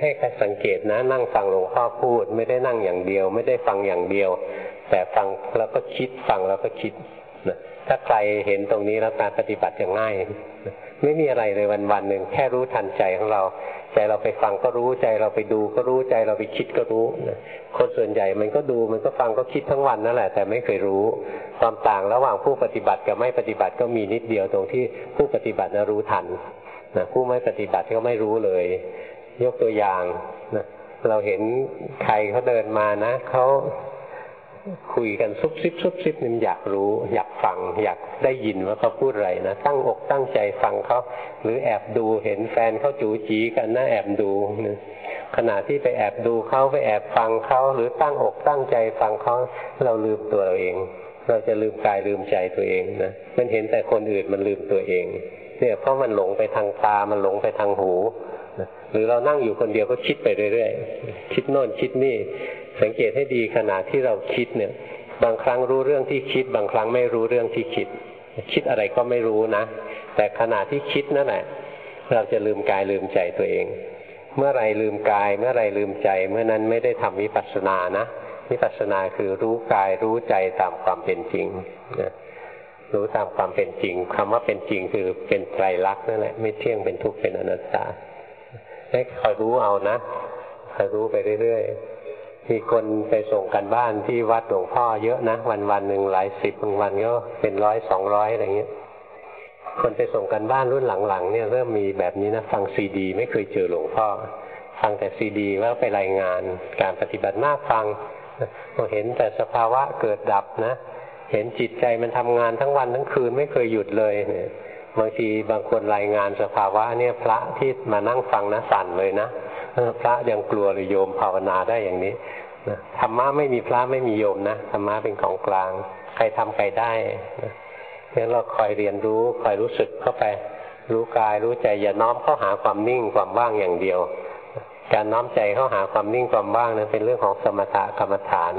ให้ใครสังเกตนะนั่งฟังหลวงพ่อพูด ไม่ได้นั่งอย่างเดียว ไม่ได้ฟังอย่างเดียว แต่ฟังแล้วก็คิดฟังแล้วก็คิดนะถ้าใครเห็นตรงนี้แล้วการปฏิบัติจะง่าย ไม่มีอะไรเลยวันวันหนึ่งแค่รู้ทันใจของเรา ใจเราไปฟังก็รู้ใจเราไปดูก็รู้ใจเราไปคิดก็รู้คนส่วนใหญ่มันก็ดูมันก็ฟังก็คิดทั้งวันนั่นแหละ แต่ไม่เคยรู้ ความต่างระหว่างผู้ปฏิบัติกับไม่ปฏิบัติก็มีนิดเดียวตรงที่ผู้ปฏิบัตินะรู้ทันนะผู้ไม่ปฏิบัติก็ไม่รู้เลย ยกตัวอย่างนะเราเห็นใครเขาเดินมานะเขา คุยกันซุบซิบซุบซิบนี่อยากรู้ อยากฟัง อยากได้ยินว่าเขาพูดอะไรนะตั้งอกตั้งใจฟังเขาหรือแอบดูเห็นแฟนเขาจูจีกันนะแอบดูนะขณะที่ไปแอบดูเขาไปแอบฟังเขาหรือตั้งอกตั้งใจฟังเขาเราลืมตัวเราเอง เราจะลืมกายลืมใจตัวเองนะมันเห็นแต่คนอื่นมันลืมตัวเอง เนี่ยเพราะมันหลงไปทางตามันหลงไปทางหูหรือเรานั่งอยู่คนเดียวก็คิดไปเรื่อยๆ คิดโน่นคิดนี่ สังเกตให้ดีขณะที่เราคิดเนี่ย บางครั้งรู้เรื่องที่คิด บางครั้งไม่รู้เรื่องที่คิด คิดอะไรก็ไม่รู้นะ แต่ขณะที่คิดนั่นแหละ เราจะลืมกายลืมใจตัวเอง เมื่อไรลืมกาย เมื่อไรลืมใจ เมื่อนั้นไม่ได้ทำวิปัสสนานะวิปัสสนาคือรู้กายรู้ใจตามความเป็นจริงนะรู้ตามความเป็นจริงคำว่าเป็นจริงคือเป็นไตรลักษณ์นั่นแหละไม่เที่ยงเป็นทุกข์เป็นอนัตตาให้คอยรู้เอานะคอยรู้ไปเรื่อยๆ มีคนไปส่งกันบ้านที่วัดหลวงพ่อเยอะนะ วันวันหนึ่งหลายสิบบางวันก็เป็นร้อยสองร้อยอะไรเงี้ยคนไปส่งกันบ้านรุ่นหลังๆเนี่ยเริ่มมีแบบนี้นะฟังซีดี ไม่เคยเจอหลวงพ่อ ฟังแต่ซีดีว่าไปรายงานการปฏิบัติหน้าฟังเราเห็นแต่สภาวะเกิดดับนะ เห็นจิตใจมันทำงานทั้งวันทั้งคืนไม่เคยหยุดเลยเนี่ย บางทีบางคนรายงานสภาวะเนี่ยพระที่มานั่งฟังนะสั่นเลยนะพระยังกลัวหรือโยมภาวนาได้อย่างนี้ธรรมะไม่มีพระไม่มีโยมนะธรรมะเป็นของกลาง ใครทำใครได้งั้นเราคอยเรียนรู้คอยรู้สึกเข้าไป รู้กายรู้ใจอย่าน้อมเข้าหาความนิ่งความว่างอย่างเดียว การน้อมใจเข้าหาความนิ่งความว่างนั้นเป็นเรื่องของสมถะกรรมฐาน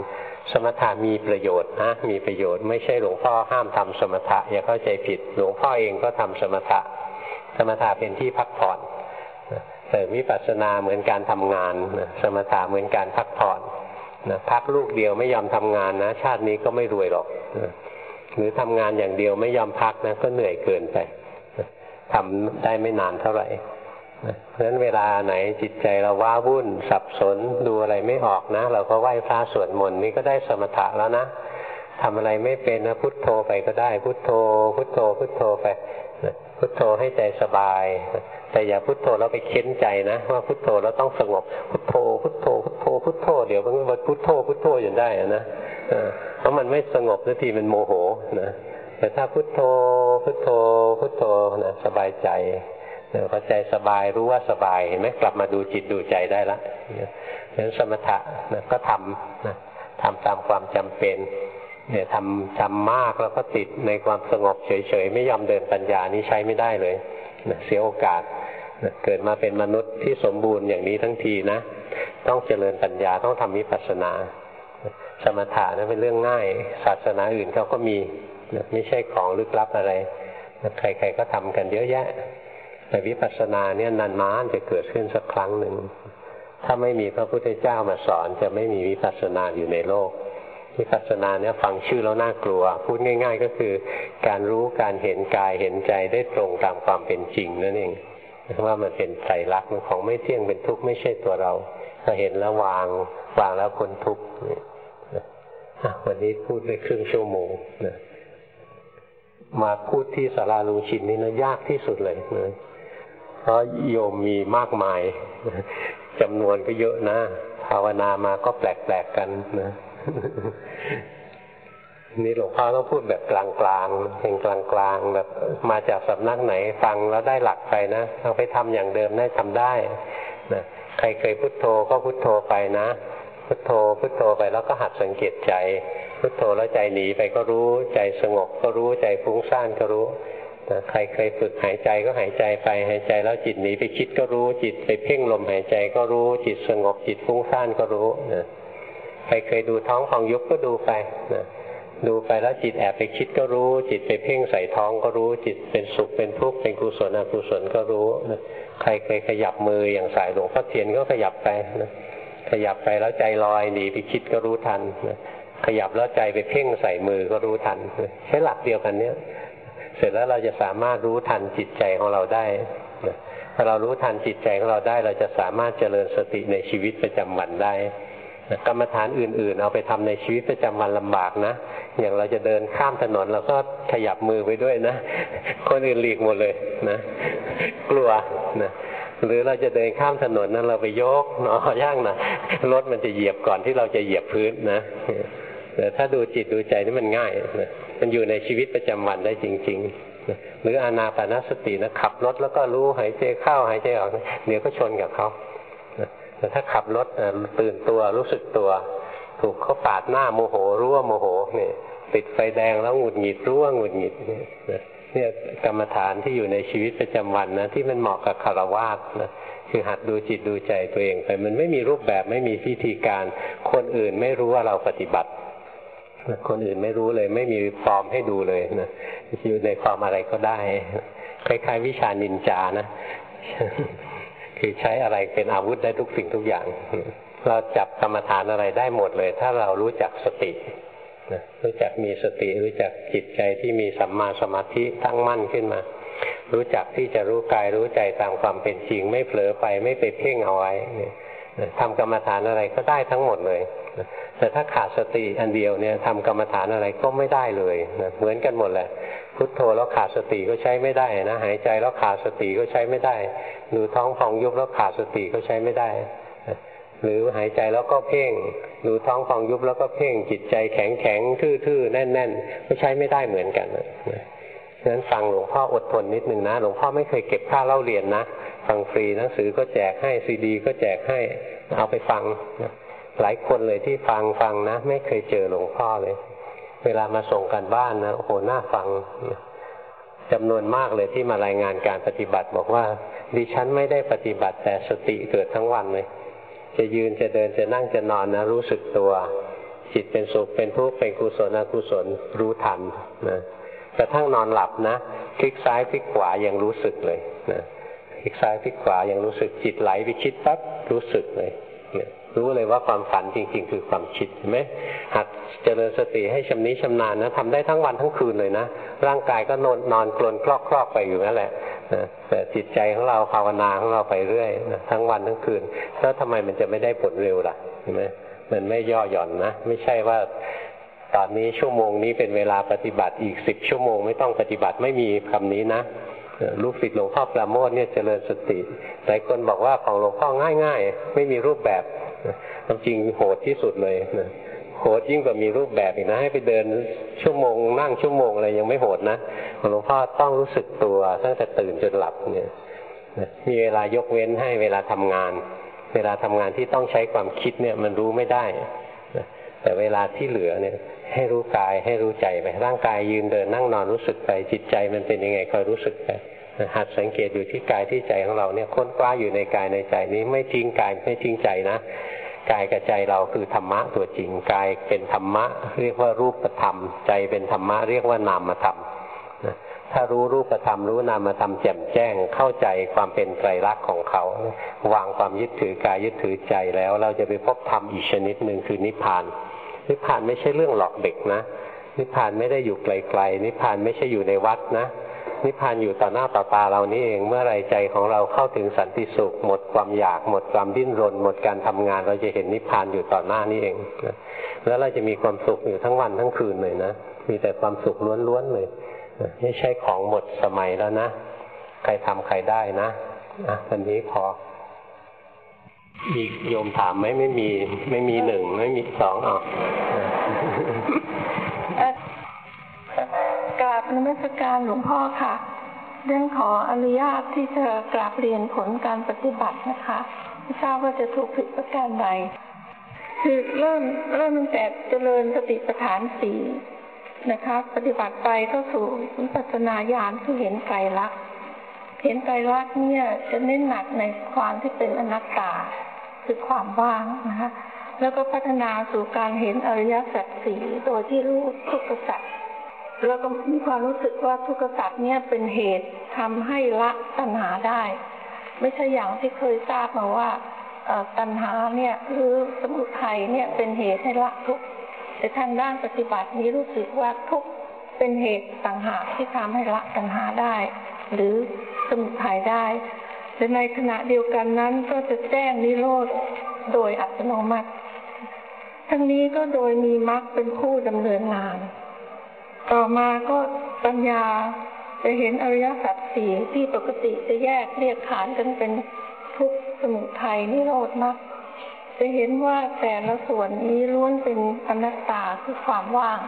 สมถะมีประโยชน์นะมีประโยชน์ไม่ใช่หลวงพ่อห้ามทำสมถะอย่าเข้าใจผิด หลวงพ่อเองก็ทำสมถะ สมถะเป็นที่พักผ่อนแต่วิปัสสนาเหมือนการทำงานสมถะเหมือนการพักผ่อนนะพักลูกเดียวไม่ยอมทำงานนะ ชาตินี้ก็ไม่รวยหรอกนะหรือทำงานอย่างเดียวไม่ยอมพักนะก็เหนื่อยเกินไปทำได้ไม่นานเท่าไหร่ เพราะฉะนั้นเวลาไหนจิตใจเราว้าวุ่น สับสนดูอะไรไม่ออกนะ เราก็ไหว้พระสวดมนต์นี่ก็ได้สมถะแล้วนะทำอะไรไม่เป็นนะพุทโธไปก็ได้ พุทโธ พุทโธ พุทโธไปพุทโธให้ใจสบาย แต่อย่าพุทโธแล้วไปเค้นใจนะว่าพุทโธแล้วต้องสงบ พุทโธ พุทโธ พุทโธ พุทโธ เดี๋ยวมันพุทโธ พุทโธอยู่ได้นะเพราะมันไม่สงบนาทีมันโมโหนะแต่ถ้าพุทโธ พุทโธ พุทโธนะสบายใจ พอใจสบายรู้ว่าสบายเห็นไหมกลับมาดูจิตดูใจได้ละเพราะฉะนั้นสมถะนะก็ทำนะทำตามความจำเป็นเนี่ยทำทำมากแล้วก็ติดในความสงบเฉยๆ ไม่ยอมเดินปัญญานี้ใช้ไม่ได้เลยนะเสียโอกาสนะเกิดมาเป็นมนุษย์ที่สมบูรณ์อย่างนี้ทั้งทีนะ ต้องเจริญปัญญาต้องทำวิปัสสนา สมถะนะเป็นเรื่องง่าย ศาสนาอื่นเขาก็มีนะไม่ใช่ของลึกลับอะไรนะใครๆก็ทำกันเยอะแยะ แต่วิปัสสนาเนี่ยนานๆจะเกิดขึ้นสักครั้งหนึ่ง ถ้าไม่มีพระพุทธเจ้ามาสอนจะไม่มีวิปัสสนาอยู่ในโลก วิปัสสนาเนี่ยฟังชื่อแล้วน่ากลัว พูดง่าย ๆ ก็คือ การรู้การเห็นกายเห็นใจได้ตรงตามความเป็นจริงนั่นเองว่ามันเป็นไตรลักษณ์ของไม่เที่ยงเป็นทุกข์ไม่ใช่ตัวเราถ้าเห็นแล้ววางวางแล้วคนทุกข์วันนี้พูดได้ครึ่งชั่วโมงนะมาพูดที่สาราลุงชินนี่นะยากที่สุดเลยเนะ เพราะโยมมีมากมายจำนวนก็เยอะนะ ภาวนามาก็แปลกๆกันนะนี่หลวงพ่อต้องพูดแบบกลางๆเป็นกลางๆแบบมาจากสำนักไหนฟังแล้วได้หลักไปนะเอาไปทำอย่างเดิมได้ทำได้นะใครเคยพุโทโธก็พุโทโธไปนะ พุโทโธพุโทโธไปแล้วก็หัดสังเกตใจ พุโทโธแล้วใจหนีไปก็รู้ ใจสงบก็รู้ใจฟุ้งซ่านก็รู้ นะใครเคยฝึกหายใจก็หายใจไปหายใจแล้วจิตหนีไปคิดก็รู้จิตไปเพ่งลมหายใจก็รู้จิตสงบจิตฟุ้งซ่านก็รู้นะใครเคยดูท้องของยุบก็ดูไปนะดูไปแล้วจิตแอบไปคิดก็รู้ จิตไปเพ่งใส่ท้องก็รู้ จิตเป็นสุขเป็นทุกข์เป็นกุศลอกุศลก็รู้นะใครเคยขยับมืออย่างสายหลวงพ่อเทียนก็ขยับไปนะขยับไปแล้วใจลอยหนีไปคิดก็รู้ทันนะขยับแล้วใจไปเพ่งใส่มือก็รู้ทันใช้หลักเดียวกันเนี้ย เสร็จแล้วเราจะสามารถรู้ทันจิตใจของเราได้นะถ้าเรารู้ทันจิตใจของเราได้ เราจะสามารถเจริญสติในชีวิตประจำวันได้กรรมฐานอื่นๆ เอาไปทำในชีวิตประจำวันลำบากนะ อย่างเราจะเดินข้ามถนนเราก็ขยับมือไปด้วยนะ คนอื่นหลีกหมดเลยนะ กลัวนะหรือเราจะเดินข้ามถนนนั้นเราไปยกเนาะย่างนะรถมันจะเหยียบก่อนที่เราจะเหยียบพื้นนะแต่ถ้าดูจิตดูใจนี่มันง่ายนะ มันอยู่ในชีวิตประจำวันได้จริง ๆ หรืออานาปานสตินะขับรถแล้วก็รู้หายใจเข้าหายใจออกเดี๋ยวก็ชนกับเขาแต่ถ้าขับรถตื่นตัวรู้สึกตัว ถูกเขาปาดหน้าโมโหรู้ว่าโมโหเนี่ยติดไฟแดงแล้วหงุดหงิดรู้ว่าหงุดหงิดเนี่ยกรรมฐานที่อยู่ในชีวิตประจำวันนะที่มันเหมาะกับคารวาสนะคือหัดดูจิตดูใจตัวเองไปมันไม่มีรูปแบบไม่มีพิธีการ คนอื่นไม่รู้ว่าเราปฏิบัติ คนอื่นไม่รู้เลย ไม่มีฟอร์มให้ดูเลยนะอยู่ในฟอร์มอะไรก็ได้ คล้ายๆ วิชานินจานะ คือใช้อะไรเป็นอาวุธได้ทุกสิ่งทุกอย่าง เราจับกรรมฐานอะไรได้หมดเลย ถ้าเรารู้จักสติรู้จักมีสติรู้จักจิตใจที่มีสัมมาสมาธิตั้งมั่นขึ้นมา รู้จักที่จะรู้กายรู้ใจตามความเป็นจริง ไม่เผลอไปไม่ไปเพ่งเอาไว้ทำกรรมฐานอะไรก็ได้ทั้งหมดเลย แต่ถ้าขาดสติอันเดียวเนี่ยทำกรรมฐานอะไรก็ไม่ได้เลยเหมือนกันหมดแหละ พุทโธแล้วขาดสติก็ใช้ไม่ได้นะหายใจแล้วขาดสติก็ใช้ไม่ได้ดูท้องพองยุบแล้วขาดสติก็ใช้ไม่ได้หรือหายใจแล้วก็เพ่งดูท้องพองยุบแล้วก็เพ่งจิตใจแข็งแข็งทื่อๆแน่นๆก็ใช้ไม่ได้เหมือนกันนะฉะนั้นฟังหลวงพ่ออดทนนิดนึงนะหลวงพ่อไม่เคยเก็บค่าเล่าเรียนนะฟังฟรีหนังสือก็แจกให้ซีดี ก็แจกให้เอาไปฟังนะ หลายคนเลยที่ฟังฟังนะ ไม่เคยเจอหลวงพ่อเลย เวลามาส่งกันบ้านนะโอ้โหน่าฟังจำนวนมากเลยที่มารายงานการปฏิบัติบอกว่า ดิฉันไม่ได้ปฏิบัติแต่สติเกิดทั้งวันเลย จะยืนจะเดินจะนั่งจะนอนนะ รู้สึกตัว จิตเป็นสุขเป็นทุกข์เป็นกุศลอกุศลรู้ทันนะกระทั่งนอนหลับนะคลิกซ้ายคลิกขวายังรู้สึกเลยนะคลิกซ้ายคลิกขวายังรู้สึกจิตไหลไปคิดปั๊บรู้สึกเลย รู้เลยว่าความฝันจริง ๆ คือความคิดเห็นไหมหัดเจริญสติให้ชำนิชำนาญนะทำได้ทั้งวันทั้งคืนเลยนะ ร่างกายก็นอนนอนกลนคลอกคลอกไปอยู่นั่นแหละแต่จิตใจของเราภาวนาของเราไปเรื่อยทั้งวันทั้งคืนแล้วทำไมมันจะไม่ได้ผลเร็วล่ะเห็นไหมมันไม่ย่อหย่อนนะ ไม่ใช่ว่าตอนนี้ชั่วโมงนี้เป็นเวลาปฏิบัติอีกสิบชั่วโมงไม่ต้องปฏิบัติไม่มีคำนี้นะลูกศิษย์หลวงพ่อปราโมทเนี่ยเจริญสติหลายคนบอกว่าของหลวงพ่อง่าย ๆ ไม่มีรูปแบบ ความจริงโหดที่สุดเลยโหดยิ่งกว่ามีรูปแบบอีกนะ ให้ไปเดินชั่วโมง นั่งชั่วโมงอะไรยังไม่โหดนะหลวงพ่อต้องรู้สึกตัวตั้งแต่ตื่นจนหลับเนี่ยมีเวลายกเว้นให้เวลาทำงาน เวลาทำงานที่ต้องใช้ความคิดเนี่ยมันรู้ไม่ได้แต่เวลาที่เหลือเนี่ยให้รู้กายให้รู้ใจไปร่างกายยืนเดินนั่งนอนรู้สึกไปจิตใจมันเป็นยังไงคอยรู้สึกไปหัดสังเกตอยู่ที่กายที่ใจของเราเนี่ยค้นคว้าอยู่ในกายในใจนี้ไม่ทิ้งกายไม่ทิ้งใจนะ กายกับใจเราคือธรรมะตัวจริงกายเป็นธรรมะ เรียกว่ารูปธรรม ใจเป็นธรรมะเรียกว่านามธรรมถ้ารู้รูปธรรมรู้นามธรรมแจ่มแจ้งเข้าใจความเป็นไตรลักษณ์ของเขา วางความยึดถือกายยึดถือใจแล้ว เราจะไปพบธรรมอีกชนิดหนึ่งคือนิพพาน นิพพานไม่ใช่เรื่องหลอกเด็กนะ นิพพานไม่ได้อยู่ไกลๆนิพพานไม่ใช่อยู่ในวัดนะ นิพพานอยู่ต่อหน้าต่อตาเรานี่เองเมื่อไรใจของเราเข้าถึงสันติสุข หมดความอยาก หมดความดิ้นรน หมดการทำงาน เราจะเห็นนิพพานอยู่ต่อหน้านี่เองแล้วเราจะมีความสุขอยู่ทั้งวันทั้งคืนเลยนะมีแต่ความสุขล้วนๆเลยไม่ใช่ของหมดสมัยแล้วนะใครทำใครได้นะอะวันนี้พอมีกโยมถามไหมไม่มี ไม่มีหนึ่งไม่มีสองอะก ราบนมัสการหลวงพ่อค่ะเรื่องขออนุญาตที่จะกราบเรียนผลการปฏิบัตินะคะไม่ทราบว่าจะถูกผิดประการใด คือเริ่มเริ่มตั้งแต่เจริญสติปัฏฐานสี่นะคะ ปฏิบัติไปเข้าสู่วิปัสสนาญาณที่เห็นไกลลักษณ์เห็นไตรลักษณ์เนี่ยจะเน้นหนักในความที่เป็นอนัตตาคือความว่างนะคะแล้วก็พัฒนาสู่การเห็นอริยสัจสี่โดยที่รู้ทุกขสัจ แล้วก็มีความรู้สึกว่าทุกขสัจเนี่ยเป็นเหตุทำให้ละตัณหาได้ ไม่ใช่อย่างที่เคยทราบมาว่าตัณหาเนี่ยหรือสมุทัยเนี่ยเป็นเหตุให้ละทุกแต่ทางด้านปฏิบัตินี้รู้สึกว่าทุกเป็นเหตุต่างหากที่ทำให้ละตัณหาได้ หรือสมุทัยได้แต่ในขณะเดียวกันนั้นก็จะแจ้งนิโรธโดยอัตโนมัติ ทั้งนี้ก็โดยมีมรรคเป็นผู้ดำเนินงาน ต่อมาก็ปัญญาจะเห็นอริยสัจสี่ที่ปกติจะแยกเรียกขานกันเป็นทุกสมุทัยนิโรธมรรคจะเห็นว่าแต่ละส่วนนี้ล้วนเป็นอนัตตาคือความว่าง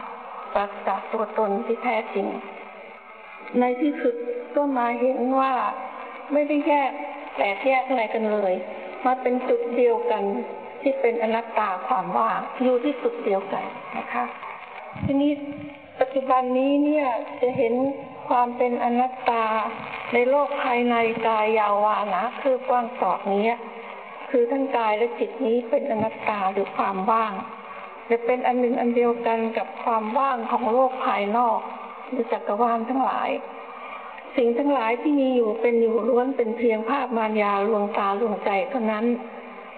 ปราศจากตัวตนที่แท้จริง ในที่สุดก็มาเห็นว่าไม่ได้แยกแตกแยกอะไรกันเลย มาเป็นจุดเดียวกันที่เป็นอนัตตาความว่างอยู่ที่สุดเดียวกันนะคะ ทีนี้ ปัจจุบันนี้เนี่ยจะเห็นความเป็นอนัตตาในโลกภายในกายยาวานะคือกว้างศอกนี้คือทั้งกายและจิตนี้เป็นอนัตตาหรือความว่างจะเป็นอันหนึ่งอันเดียวกันกับความว่างของโลกภายนอกหรือจักรวาลทั้งหลาย สิ่งทั้งหลายที่มีอยู่เป็นอยู่ล้วนเป็นเพียงภาพมารยาลวงตาลวงใจเท่านั้น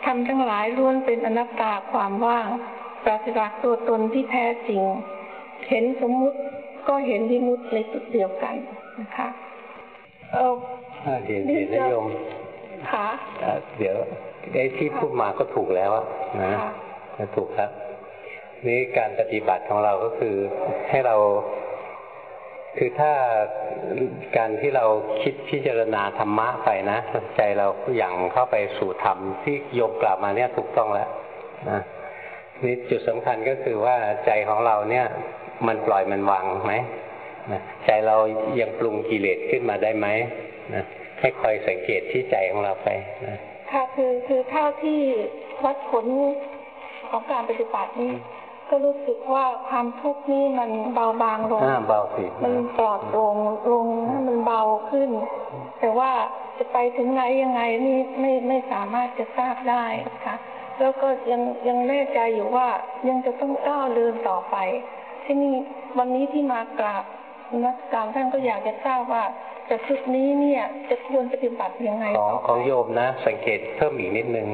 ทำทั้งหลายล้วนเป็นอนัตตาความว่างปราศจากตัวตนที่แท้จริง เห็นสมมุติก็เห็นวิมุตในจุดเดียวกันนะคะเออเดี๋ยวเดี๋ยวนิยมค่ะเดี๋ยวไอ้ที่พูดมาก็ถูกแล้วนะถูกครับนี่การปฏิบัติของเราก็คือให้เรา คือถ้าการที่เราคิดพิจารณาธรรมะไปนะใจเราอย่างเข้าไปสู่ธรรมที่โยมกล่าวมาเนี่ยถูกต้องแล้วนะ นี่จุดสำคัญก็คือว่าใจของเราเนี่ย มันปล่อยมันวางไหมนะใจเรายังปรุงกิเลสขึ้นมาได้ไหมนะให้คอยสังเกตที่ใจของเราไปนะค่ะคือคือเท่าที่วัดผลของการปฏิบัตินี้ก็รู้สึกว่าความทุกข์นี่มันเบาบางลงเบาสิมันปลอดลงลงมันเบาขึ้น แต่ว่าจะไปถึงไหนยังไงนี่ไม่ไม่สามารถจะทราบได้ค่ะ แล้วก็ยังยังแน่ใจอยู่ว่ายังจะต้องก้าวเดินต่อไป ที่นี่วันนี้ที่มากราบนักการท่านก็อยากจะทราบว่าจะชุดนี้เนี่ยจะควรปฏิบัติยังไงของของโยมนะ สังเกตเพิ่มอีกนิดนึง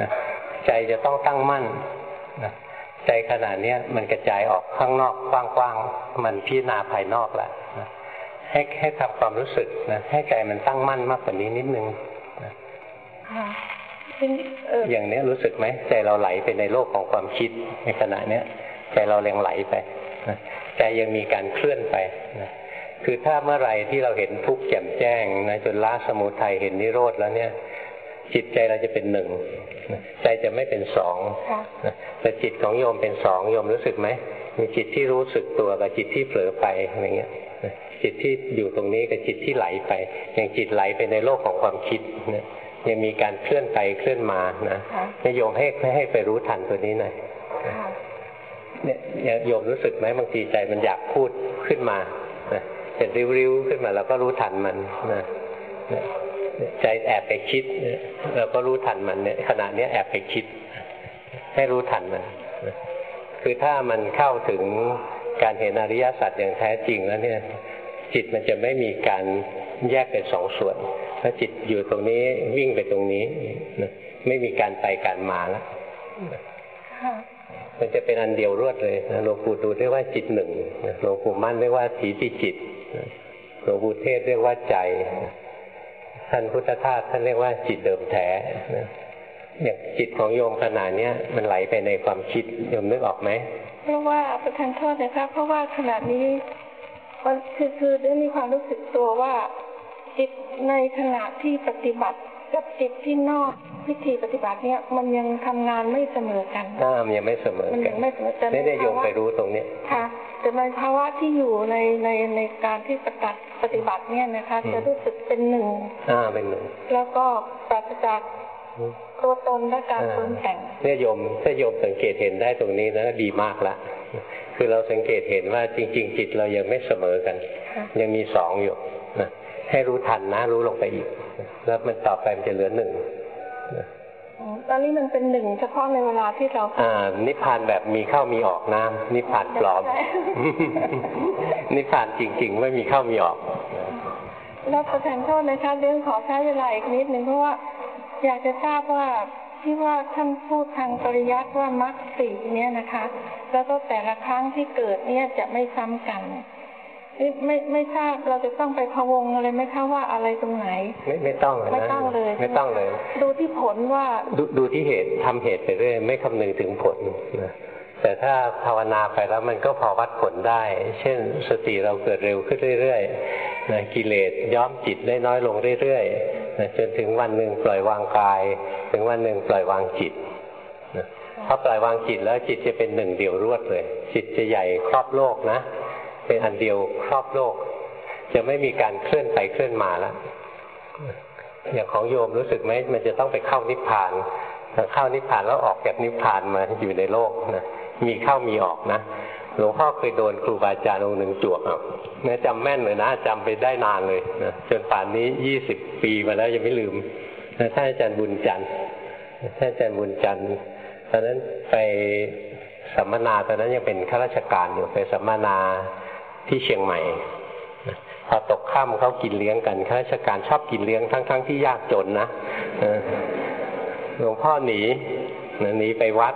นะใจจะต้องตั้งมั่นนะใจขนาดนี้มันกระจายออกข้างนอกกว้างๆมันพิจารณาภายนอกแล้วนะให้ให้ทำความรู้สึกนะให้ใจมันตั้งมั่นมากกว่านี้นิดนึงนะ อย่างนี้รู้สึกไหมใจเราไหลไปในโลกของความคิดในขณะเนี้ยใจเราแรงไหลไปนะใจยังมีการเคลื่อนไปนะคือถ้าเมื่อไรที่เราเห็นทุกข์แจ่มแจ้งนะจนละสมุทัยเห็นนิโรธแล้วเนี่ย จิตใจเราจะเป็นหนึ่งใจจะไม่เป็นสองแต่จิตของโยมเป็นสองโยมรู้สึกไหมมีจิตที่รู้สึกตัวกับจิตที่เผลอไปอะไรเงี้ยจิตที่อยู่ตรงนี้กับจิตที่ไหลไป อย่างจิตไหลไปในโลกของความคิดเนี่ย ยังมีการเคลื่อนไปเคลื่อนมานะโยมให้ให้ไปรู้ทันตัวนี้หน่อยเนี่ยโยมรู้สึกไหมบางทีใจมันอยากพูดขึ้นมาเป็นริ้วๆขึ้นมาเราก็รู้ทันมันนะใจแอบไปคิดเราก็รู้ทันมันเนี่ยขณะนี้แอบไปคิด ให้รู้ทันมันคือถ้ามันเข้าถึงการเห็นอริยสัจอย่างแท้จริงแล้วเนี่ย จิตมันจะไม่มีการแยกเป็นสองส่วน ถ้าจิตอยู่ตรงนี้วิ่งไปตรงนี้ไม่มีการไปการมาแล้วมันจะเป็นอันเดียวรวดเลยหลวงปู่ดูเรียกว่าจิตหนึ่งหลวงปู่มั่นเรียกว่าถีติจิตหลวงปู่เทศเรียกว่าใจท่านพุทธทาสท่านเรียกว่าจิตเดิมแท้เนี่ยจิตของโยมขนาดเนี้ยมันไหลไปในความคิดโยมนึกออกไหมเพราะว่าประทานโทษนะคะเพราะว่าขณะนี้มันคือคือได้มีความรู้สึกตัวว่า จิตในขณะที่ปฏิบัติกับจิตที่นอกพิธีปฏิบัติเนี่ยมันยังทำงานไม่เสมอกันอ่ามันยังไม่เสมอกันมันยังไม่เสมอกันไม่ได้โยมไปรู้ตรงนี้ค่ะ แต่ในภาวะที่อยู่ในในในการที่ปฏิบัติปฏิบัติเนี่ยนะคะ จะรู้สึกเป็นหนึ่งอ่าเป็นหนึ่งแล้วก็ปราศจากตัวตนและการปรุงแต่งเนี่ยโยมถ้าโยมสังเกตเห็นได้ตรงนี้นะดีมากละคือเราสังเกตเห็นว่าจริง ๆ จิตเรายังไม่เสมอกัน ยังมีสองอยู่นะ ให้รู้ทันนะ รู้ลงไปอีก แล้วมันต่อไปมันจะเหลือหนึ่งตอนนี้มันเป็นหนึ่งเฉพาะในเวลาที่เรา อ่า นิพพานแบบมีเข้ามีออกนะนิพพานปลอม นิพพานจริง ๆ ไม่มีเข้ามีออกแล้วประทานโทษนะคะเรื่องขอใช้เวลาอีกนิดหนึ่งเพราะว่าอยากจะทราบว่าที่ว่าท่านพูดทางปริยัติว่ามรรคสี่เนี่ยนะคะ แล้วก็แต่ละครั้งที่เกิดเนี่ยจะไม่ซ้ำกัน ไม่ไม่ทราบเราจะต้องไปพะวงอะไรไหมคะว่าอะไรตรงไหน ไม่ไม่ต้องเลยไม่ต้องเลย ไม่ต้องเลย ดูที่ผลว่าดูดูที่เหตุทำเหตุไปเรื่อยไม่คำนึงถึงผลนะแต่ถ้าภาวนาไปแล้วมันก็พอวัดผลได้ เช่น สติเราเกิดเร็วขึ้นเรื่อยๆนะกิเลสย้อมจิตได้น้อยลงเรื่อยๆนะจนถึงวันหนึ่งปล่อยวางกาย ถึงวันหนึ่งปล่อยวางจิตนะพอปล่อยวางจิตแล้วจิตจะเป็นหนึ่งเดียวรวดเลย จิตจะใหญ่ครอบโลกนะ เป็นอันเดียวครอบโลก จะไม่มีการเคลื่อนไปเคลื่อนมาแล้วอย่างของโยมรู้สึกไหมมันจะต้องไปเข้านิพพานเข้านิพพานแล้วออกจากนิพพานมาอยู่ในโลกนะมีเข้ามีออกนะหลวงพ่อเคยโดนครูบาอาจารย์องค์หนึ่งจวกอะแม้จำแม่นเลยนะจำไปได้นานเลยนะจนป่านนี้ยี่สิบปีมาแล้วยังไม่ลืมท่านอาจารย์บุญจันทร์ท่านอาจารย์บุญจันทร์ตอนนั้นไปสัมมนาตอนนั้นยังเป็นข้าราชการอยู่ไปสัมมนา ที่เชียงใหม่พอตกค่ำเขากินเลี้ยงกันข้าราชการชอบกินเลี้ยงทั้งๆทที่ยากจนนะหลวงพ่อหนีหนีไปวัด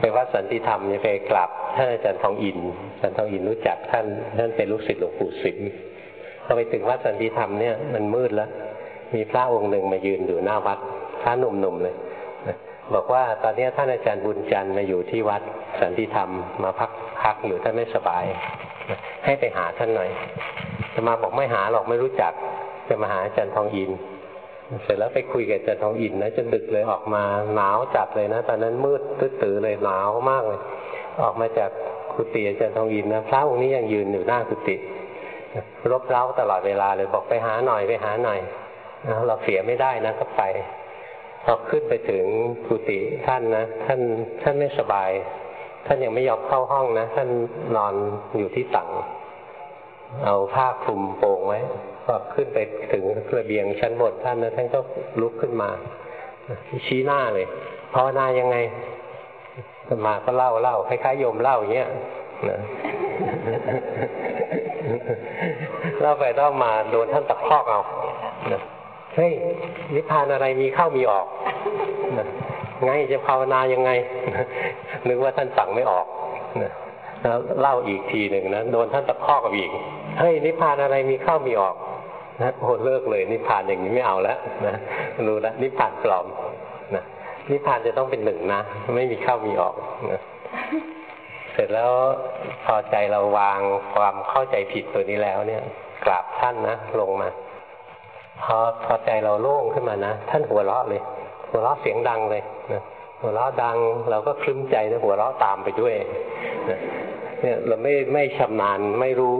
ไปวัดสันติธรรมจะไปกลับท่านอาจารย์ทองอินอาจารย์ทองอินรู้จักท่านท่านเป็นลูกศิษย์หลวงปู่สิมพอไปถึงวัดสันติธรรมเนี่ยมันมืดแล้ว มีพระองค์หนึ่งมายืนอยู่หน้าวัดพระหนุ่มๆเลย บอกว่าตอนนี้ท่านอาจารย์บุญจันทร์มาอยู่ที่วัดสันติธรรมมาพักพักอยู่ท่านไม่สบาย ให้ไปหาท่านหน่อยจะมาบอกไม่หาหรอกไม่รู้จักจะมาหาอาจารย์ทองอิน เสร็จแล้วไปคุยกับอาจารย์ทองอินนะจนดึกเลยออกมาหนาวจัดเลยนะ ตอนนั้นมืดตื้อเลยหนาวมากเลย ออกมาจากกุฏิอาจารย์ทองอินนะพระองค์นี้ยังยืนอยู่หน้ากุฏิรบเร้าตลอดเวลาเลยบอกไปหาหน่อยไปหาหน่อยเราเสียไม่ได้นะก็ไป พอขึ้นไปถึงกุฏิท่านนะท่านท่านไม่สบาย ท่านยังไม่ยอมเข้าห้องนะ ท่านนอนอยู่ที่ตังเอาผ้าคลุมโปงไว้พอขึ้นไปถึงระเบียงชั้นบนท่านนะท่านก็ลุกขึ้นมา ชี้หน้าเลยภาวนายังไงมาก็เล่าเล่าคล้ายๆโยมเล่าอย่างเงี้ยนะเล่าไปเล่ามาโดนท่านตะคอกเอานะ เฮ้ยนิพพานอะไรมีเข้ามีออกนะไงจะภาวนายังไงนึกว่าท่านสั่งไม่ออกแล้วเล่าอีกทีหนึ่งนะโดนท่านตะคอกอีกเฮ้ยนิพพานอะไรมีเข้ามีออกนะโอ้เลิกเลยนิพพานอย่างนี้ไม่เอาแล้วนะรู้แล้วนิพพานปลอมนะนิพพานจะต้องเป็นหนึ่งนะไม่มีเข้ามีออกนะเสร็จแล้วพอใจเราวางความเข้าใจผิดตัวนี้แล้วเนี่ยกราบท่านนะลงมา พอพอใจเราโล่งขึ้นมานะท่านหัวเราะเลย หัวเราะเสียงดังเลยนะหัวเราะดังเราก็คลึ้มใจนะหัวเราะตามไปด้วยนะเนี่ยเราไม่ไม่ชำนาญไม่รู้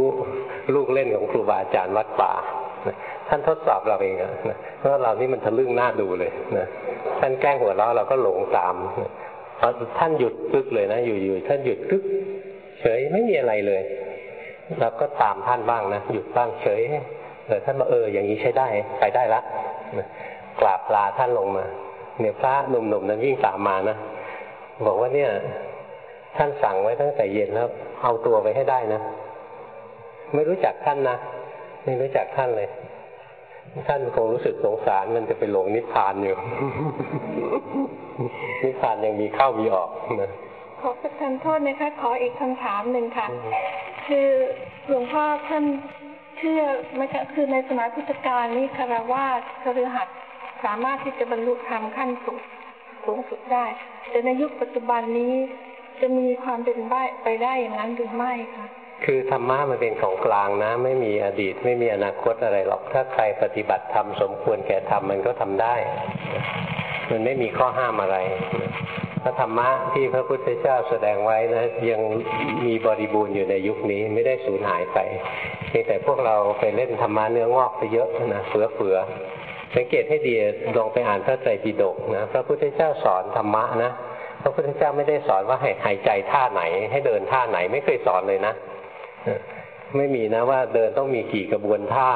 ลูกเล่นของครูบาอาจารย์วัดป่านะท่านทดสอบเราเองนะเพราะเรานี่มันทะลึ่งหน้าดูเลยนะท่านแกล้งหัวเราะเราก็หลงตามพอท่านหยุดกึกเลยนะอยู่ๆท่านหยุดกึก เฉยไม่มีอะไรเลยเราก็ตามท่านบ้างนะหยุดบ้างเฉย เออท่านมาเอออย่างนี้ใช้ได้ไปได้ละกราบลาท่านลงมา เนี่ยพระหนุ่มๆนั้นวิ่งตามมานะบอกว่าเนี่ย ท่านสั่งไว้ตั้งแต่เย็นแล้ว เอาตัวไปให้ได้นะไม่รู้จักท่านนะไม่รู้จักท่านเลย ท่านคงรู้สึกสงสารมันจะไปหลงนิพพานอยู่ นิพพานยังมีเข้ามีออกนะขอประทานโทษนะคะ ขออีกคำถามหนึ่งค่ะ คือหลวงพ่อท่านเชื่อไหมคะคือในสมัยพุทธกาลนี้คารวะคฤหัสสามารถที่จะบรรลุธรรมขั้นสูงสูงสุดได้ แต่ในยุคปัจจุบันนี้จะมีความเป็นไปได้อย่างนั้นหรือไม่คะคือธรรมะมันเป็นของกลางนะ ไม่มีอดีต ไม่มีอนาคตอะไรหรอกถ้าใครปฏิบัติธรรมสมควรแก่ธรรมมันก็ทำได้ มันไม่มีข้อห้ามอะไร พระธรรมะที่พระพุทธเจ้าแสดงไว้นะยังมีบริบูรณ์อยู่ในยุคนี้ไม่ได้สูญหายไปเพียงแต่พวกเราไปเล่นธรรมะเนื้องอกไปเยอะนะเฟือเฟือสังเกตให้ดีลองไปอ่านพระไตรปิฎกนะพระพุทธเจ้าสอนธรรมะนะพระพุทธเจ้าไม่ได้สอนว่าให้หายใจท่าไหน ให้เดินท่าไหนไม่เคยสอนเลยนะไม่มีนะว่าเดินต้องมีกี่กระบวนท่า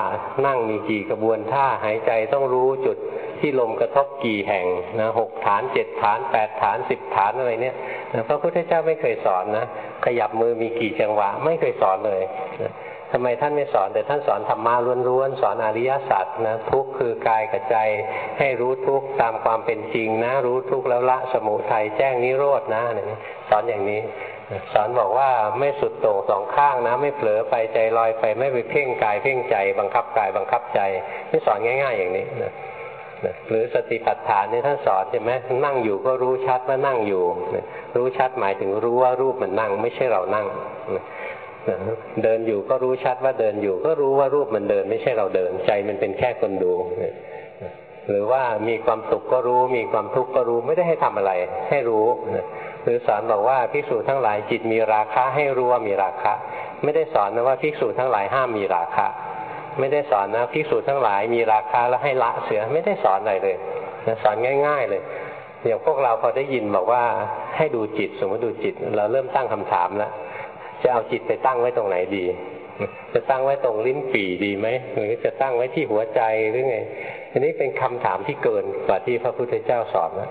นั่งมีกี่กระบวนท่า หายใจต้องรู้จุด ที่ลมกระทบกี่แห่งนะหกฐานเจ็ดฐานแปดฐานสิบฐานอะไรเนี่ยนะพระพุทธเจ้าไม่เคยสอนนะ ขยับมือมีกี่จังหวะ ไม่เคยสอนเลยนะทำไมท่านไม่สอนแต่ท่านสอนธรรมะล้วนๆสอนอริยสัจนะทุกคือกายกับใจให้รู้ทุกตามความเป็นจริงนะ รู้ทุกแล้วละสมุทัยแจ้งนิโรธนะสอนอย่างนี้ สอนบอกว่าไม่สุดโต่งสองข้างนะ ไม่เผลอไปใจลอยไปไม่ไปเพ่งกายเพ่งใจ บังคับกายบังคับใจนี่สอนง่าย ๆ อย่างนี้นะ หรือสติปัฏฐานนี่ท่านสอนใช่ไหมนั่งอยู่ก็รู้ชัดว่านั่งอยู่ รู้ชัดหมายถึงรู้ว่ารูปมันนั่ง ไม่ใช่เรานั่ง เดินอยู่ก็รู้ชัดว่าเดินอยู่ ก็รู้ว่ารูปมันเดิน ไม่ใช่เราเดิน ใจมันเป็นแค่คนดูหรือว่ามีความสุขก็รู้ มีความทุกข์ก็รู้ไม่ได้ให้ทำอะไร ให้รู้หรือสอนบอกว่าภิกษุทั้งหลายจิตมีราคะให้รู้ว่ามีราคะ ไม่ได้สอนนะว่าภิกษุทั้งหลายห้ามมีราคะ ไม่ได้สอนนะภิกษุทั้งหลายมีราคาแล้วให้ละเสียไม่ได้สอนอะไรเลยสอนง่าย ๆ เลยอย่างพวกเราพอได้ยินบอกว่าให้ดูจิตสมมติดูจิต เราเริ่มตั้งคำถามแล้วจะเอาจิตไปตั้งไว้ตรงไหนดี จะตั้งไว้ตรงลิ้นปี่ดีไหมหรือจะตั้งไว้ที่หัวใจหรือไง อันนี้เป็นคำถามที่เกินกว่าที่พระพุทธเจ้าสอนนะ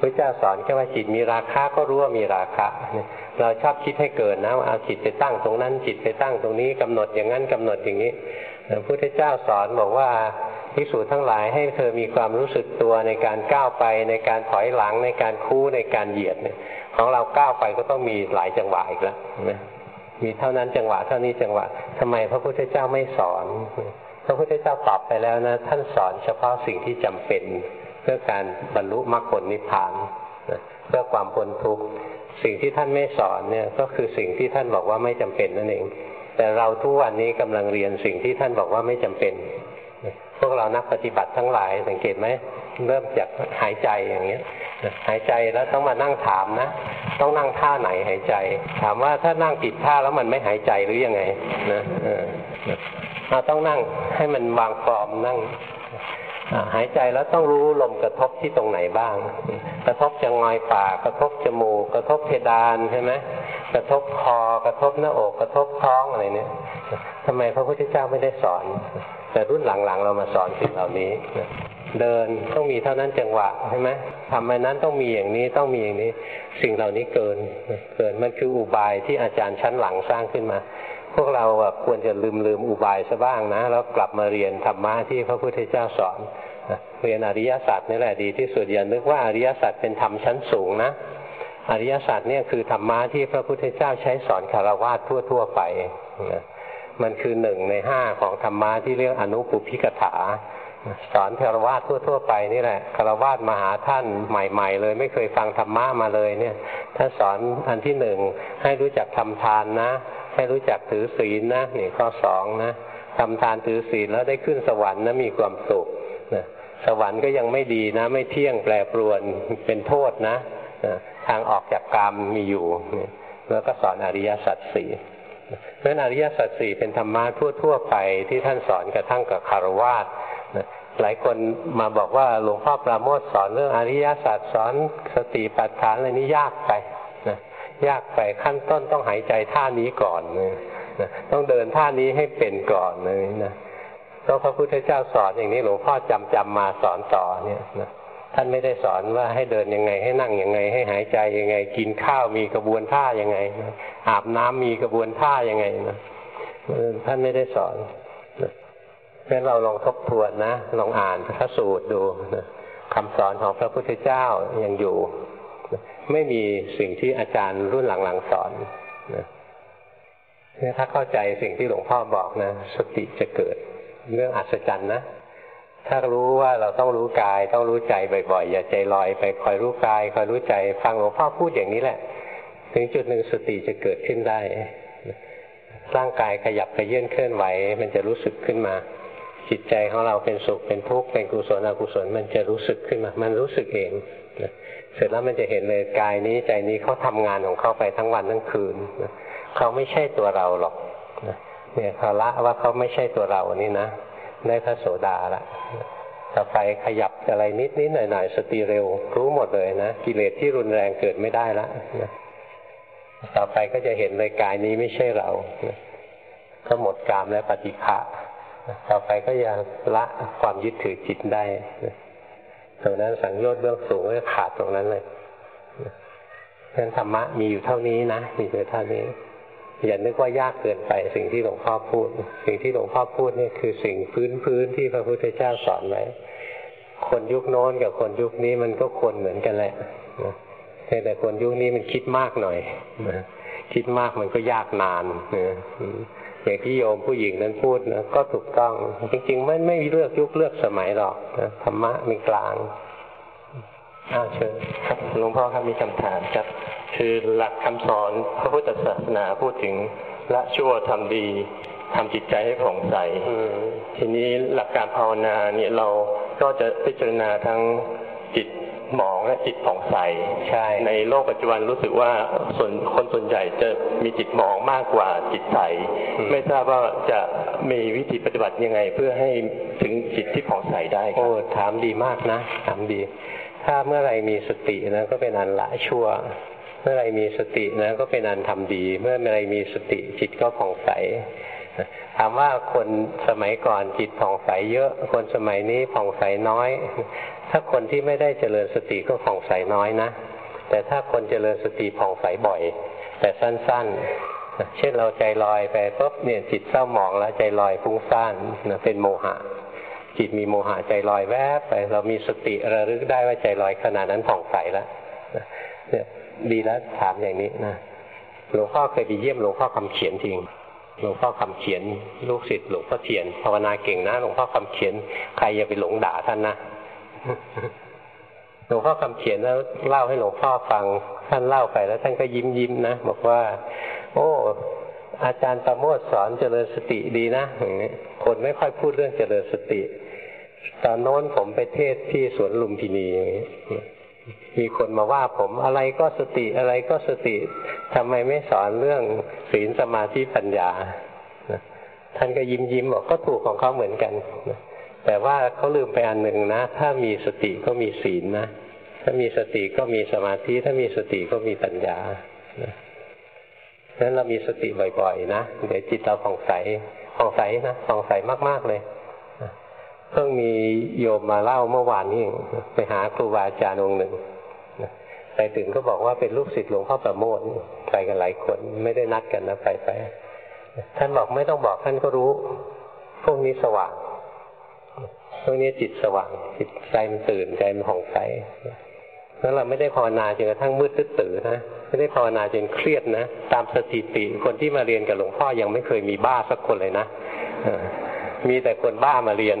พระเจ้าสอนแค่ว่าจิตมีราคาก็รู้ว่ามีราคะเราชอบคิดให้เกินนะเอาจิตไปตั้งตรงนั้น จิตไปตั้งตรงนี้กำหนดอย่างนั้นกำหนดอย่างนี้พระพุทธเจ้าสอนบอกว่าพิสูจทั้งหลายให้เธอมีความรู้สึกตัวในการก้าวไปในการถอยหลังในการคู่ในการเหยียดเนี่ยของเราก้าวไปก็ต้องมีหลายจังหวะอีกแล้วนะมีเท่านั้นจังหวะเท่านี้จังหวะทำไมพระพุทธเจ้าไม่สอน ระพุทธเจ้าตอบไปแล้วนะ ท่านสอนเฉพาะสิ่งที่จำเป็นเพื่อการบรรลุมรรคผลนิพพานเพื่อความพ้นทุกข์สิ่งที่ท่านไม่สอนเนี่ยก็คือสิ่งที่ท่านบอกว่าไม่จำเป็นนั่นเอง แต่เราทุกวันนี้กำลังเรียนสิ่งที่ท่านบอกว่าไม่จำเป็น พวกเรานักปฏิบัติทั้งหลายสังเกตไหม เริ่มจากหายใจอย่างเงี้ยหายใจแล้วต้องมานั่งถามนะ ต้องนั่งท่าไหนหายใจ ถามว่าถ้านั่งผิดท่าแล้วมันไม่หายใจหรือยังไงนะเราต้องนั่งให้มันวางฟอร์มนั่งหายใจแล้วต้องรู้ลมกระทบที่ตรงไหนบ้าง กระทบจะงอยปากกระทบจมูก กระทบเพดานใช่ไหมกระทบคอกระทบหน้าอกกระทบท้องอะไรเนี่ยทำไมพระพุทธเจ้าไม่ได้สอน แต่รุ่นหลังๆ เรามาสอนสิ่งเหล่านี้ เดินต้องมีเท่านั้นจังหวะใช่ไหมทำไปนั้นต้องมีอย่างนี้ต้องมีอย่างนี้ สิ่งเหล่านี้เกินเกินมันคืออุบายที่อาจารย์ชั้นหลังสร้างขึ้นมา พวกเราควรจะลืมลืมอุบายซะบ้างนะ แล้วกลับมาเรียนธรรมะที่พระพุทธเจ้าสอนเรียนอริยสัจนี่แหละดีที่สุดอย่านึกว่าอริยสัจเป็นธรรมชั้นสูงนะอริยสัจเนี่ยคือธรรมะที่พระพุทธเจ้าใช้สอนคารวะทั่ว ๆ ไป มันคือหนึ่งในห้าของธรรมะที่เรียกอนุปุพิกถา สอนคารวะทั่ว ๆ ไปนี่แหละคารวะมาหาท่านใหม่ ๆ เลย ไม่เคยฟังธรรมะมาเลยเนี่ยถ้าสอนอันที่หนึ่งให้รู้จักทำทานนะ ให้รู้จักถือศีลนะนี่ข้อสองนะทำทานถือศีลแล้วได้ขึ้นสวรรค์นะมีความสุขนะสวรรค์ก็ยังไม่ดีนะ ไม่เที่ยงแปรปรวนเป็นโทษนะนะทางออกจากกรรมมีอยู่ แล้วก็สอนอริยสัจสี่เพราะนั้นอริยสัจสี่เป็นธรรมะทั่ว ๆ ไปที่ท่านสอนกระทั่งกับคารวาส หลายคนมาบอกว่าหลวงพ่อปราโมทสอนเรื่องอริยศาสัจสอนสติปัฏฐานอะไรนี้ยากไปนะยากไปขั้นต้นต้องหายใจท่านี้ก่อนนะต้องเดินท่านี้ให้เป็นก่อนเลยนะต้องพระพุทธเจ้าสอนอย่างนี้หลวงพ่อจำจำมาสอนต่อเนี่ยนะท่านไม่ได้สอนว่าให้เดินยังไง ให้นั่งยังไง ให้หายใจยังไง กินข้าวมีกระบวนท่ายังไงอาบน้ำมีกระบวนท่ายังไงนะท่านไม่ได้สอน เพราะเราลองทบทวนนะ ลองอ่านพระสูตรดูนะคำสอนของพระพุทธเจ้ายังอยู่ ไม่มีสิ่งที่อาจารย์รุ่นหลังๆสอนนี่ถ้าเข้าใจสิ่งที่หลวงพ่อบอกนะ สติจะเกิดเรื่องอัศจรรย์นะถ้ารู้ว่าเราต้องรู้กาย ต้องรู้ใจบ่อยๆ อย่าใจลอยไปคอยรู้กายคอยรู้ใจ ฟังหลวงพ่อพูดอย่างนี้แหละ ถึงจุดหนึ่งสติจะเกิดขึ้นได้ร่างกายขยับขยื่นเคลื่อนไหว มันจะรู้สึกขึ้นมา จิตใจของเราเป็นสุขเป็นทุกข์เป็นกุศลอกุศลมันจะรู้สึกขึ้นมา มันรู้สึกเองเสร็จแล้วมันจะเห็นเลยกายนี้ใจนี้เขาทำงานของเขาไปทั้งวันทั้งคืนเขาไม่ใช่ตัวเราหรอกเนี่ยเขาละว่าเขาไม่ใช่ตัวเรานี่นะได้พระโสดาละต่อไปขยับอะไรนิดนิดหน่อยหน่อยสติเร็ว รู้หมดเลยนะกิเลสที่รุนแรงเกิดไม่ได้ละต่อไปก็จะเห็นเลยกายนี้ไม่ใช่เราก็หมดกามและปฏิฆะ ต่อไปก็ยังละความยึดถือจิตได้ตรงนั้นสังโยชน์เบื้องสูงก็ขาดตรงนั้นเลยเพราะนั้นธรรมะมีอยู่เท่านี้นะมีอยู่เท่านี้อย่านึกว่ายากเกินไปสิ่งที่หลวงพ่อพูด สิ่งที่หลวงพ่อพูดนี่คือสิ่งพื้นพื้นที่พระพุทธเจ้าสอนไว้คนยุคโน้นกับคนยุคนี้มันก็ควรเหมือนกันแหละแต่คนยุคนี้มันคิดมากหน่อยคิดมากมันก็ยากนาน อย่างที่โยมผู้หญิงนั้นพูดนะก็ถูกต้อง จริงๆ มันไม่เลือกยุคเลือกสมัยหรอกธรรมะมีกลางอ้าวเชิญครับหลวงพ่อครับมีคำถามครับ คือหลักคำสอนพระพุทธศาสนาพูดถึงละชั่วทำดีทำจิตใจให้ผ่องใสทีนี้หลักการภาวนาเนี่ยเราก็จะพิจารณาทั้งจิต หมองและจิตผ่องใสใช่ในโลกปัจจุบันรู้สึกว่าส่วนคนส่วนใหญ่จะมีจิตหมองมากกว่าจิตใส ไม่ทราบว่าจะมีวิธีปฏิบัติยังไง เพื่อให้ถึงจิตที่ผ่องใสได้ครับโอ้ถามดีมากนะถามดี ถ้าเมื่อไรมีสตินะก็เป็นอันละชั่ว เมื่อไรมีสตินะก็เป็นอันทำดี เมื่อไรมีสติจิตก็ผ่องใสถามว่าคนสมัยก่อนจิตผ่องใสเยอะ คนสมัยนี้ผ่องใสน้อย ถ้าคนที่ไม่ได้เจริญสติก็ผ่องใสน้อยนะ แต่ถ้าคนเจริญสติผ่องใสบ่อย แต่สั้นๆ เช่นเราใจลอยไปปุ๊บเนี่ยจิตเศร้าหมองแล้วใจลอยฟุ้งซ่านนะเป็นโมหะ จิตมีโมหะใจลอยแวบไป เรามีสติระลึกได้ว่าใจลอยขนาดนั้นผ่องใสแล้วเนี่ยดีแล้วถามอย่างนี้นะหลวงพ่อเคยไปเยี่ยมหลวงพ่อคำเขียนจริงหลวงพ่อคำเขียนลูกศิษย์หลวงพ่อเทียนภาวนาเก่งนะหลวงพ่อคำเขียนใครอย่าไปหลงด่าท่านนะ หลวงพ่อคำเขียนแล้วเล่าให้หลวงพ่อฟัง ท่านเล่าไปแล้วท่านก็ยิ้มยิ้มนะบอกว่า โอ้ อาจารย์ประโมทสอนเจริญสติดีนะคนไม่ค่อยพูดเรื่องเจริญสติ ตอนโน้นผมไปเทศที่สวนลุมพินีมีคนมาว่าผมอะไรก็สติอะไรก็สติทำไมไม่สอนเรื่องศีลสมาธิปัญญาท่านก็ยิ้มยิ้มบอกก็ถูกของเขาเหมือนกัน แต่ว่าเขาลืมไปอันหนึ่งนะ ถ้ามีสติก็มีศีลนะ ถ้ามีสติก็มีสมาธิ ถ้ามีสติก็มีปัญญาดังนั้นเรามีสติบ่อยๆนะ เดี๋ยวจิตเราผ่องใสผ่องใสนะผ่องใสมากๆเลยเพิ่งมีโยมมาเล่าเมื่อวานนี้ไปหาครูบาอาจารย์องค์หนึ่งไปถึงก็บอกว่าเป็นลูกศิษย์หลวงพ่อประโมทไปกันหลายคนไม่ได้นัดกันนะไปไปท่านบอกไม่ต้องบอกท่านก็รู้ พวกนี้สว่าง ตรงนี้จิตสว่างจิตใจมันตื่นใจมันผ่องใสแล้วเราไม่ได้ภาวนาจนกระทั่งมืดตึ๊ดตื่นนะไม่ได้ภาวนาจนเครียดนะ ตามสถิติคนที่มาเรียนกับหลวงพ่อยังไม่เคยมีบ้าสักคนเลยนะมีแต่คนบ้ามาเรียน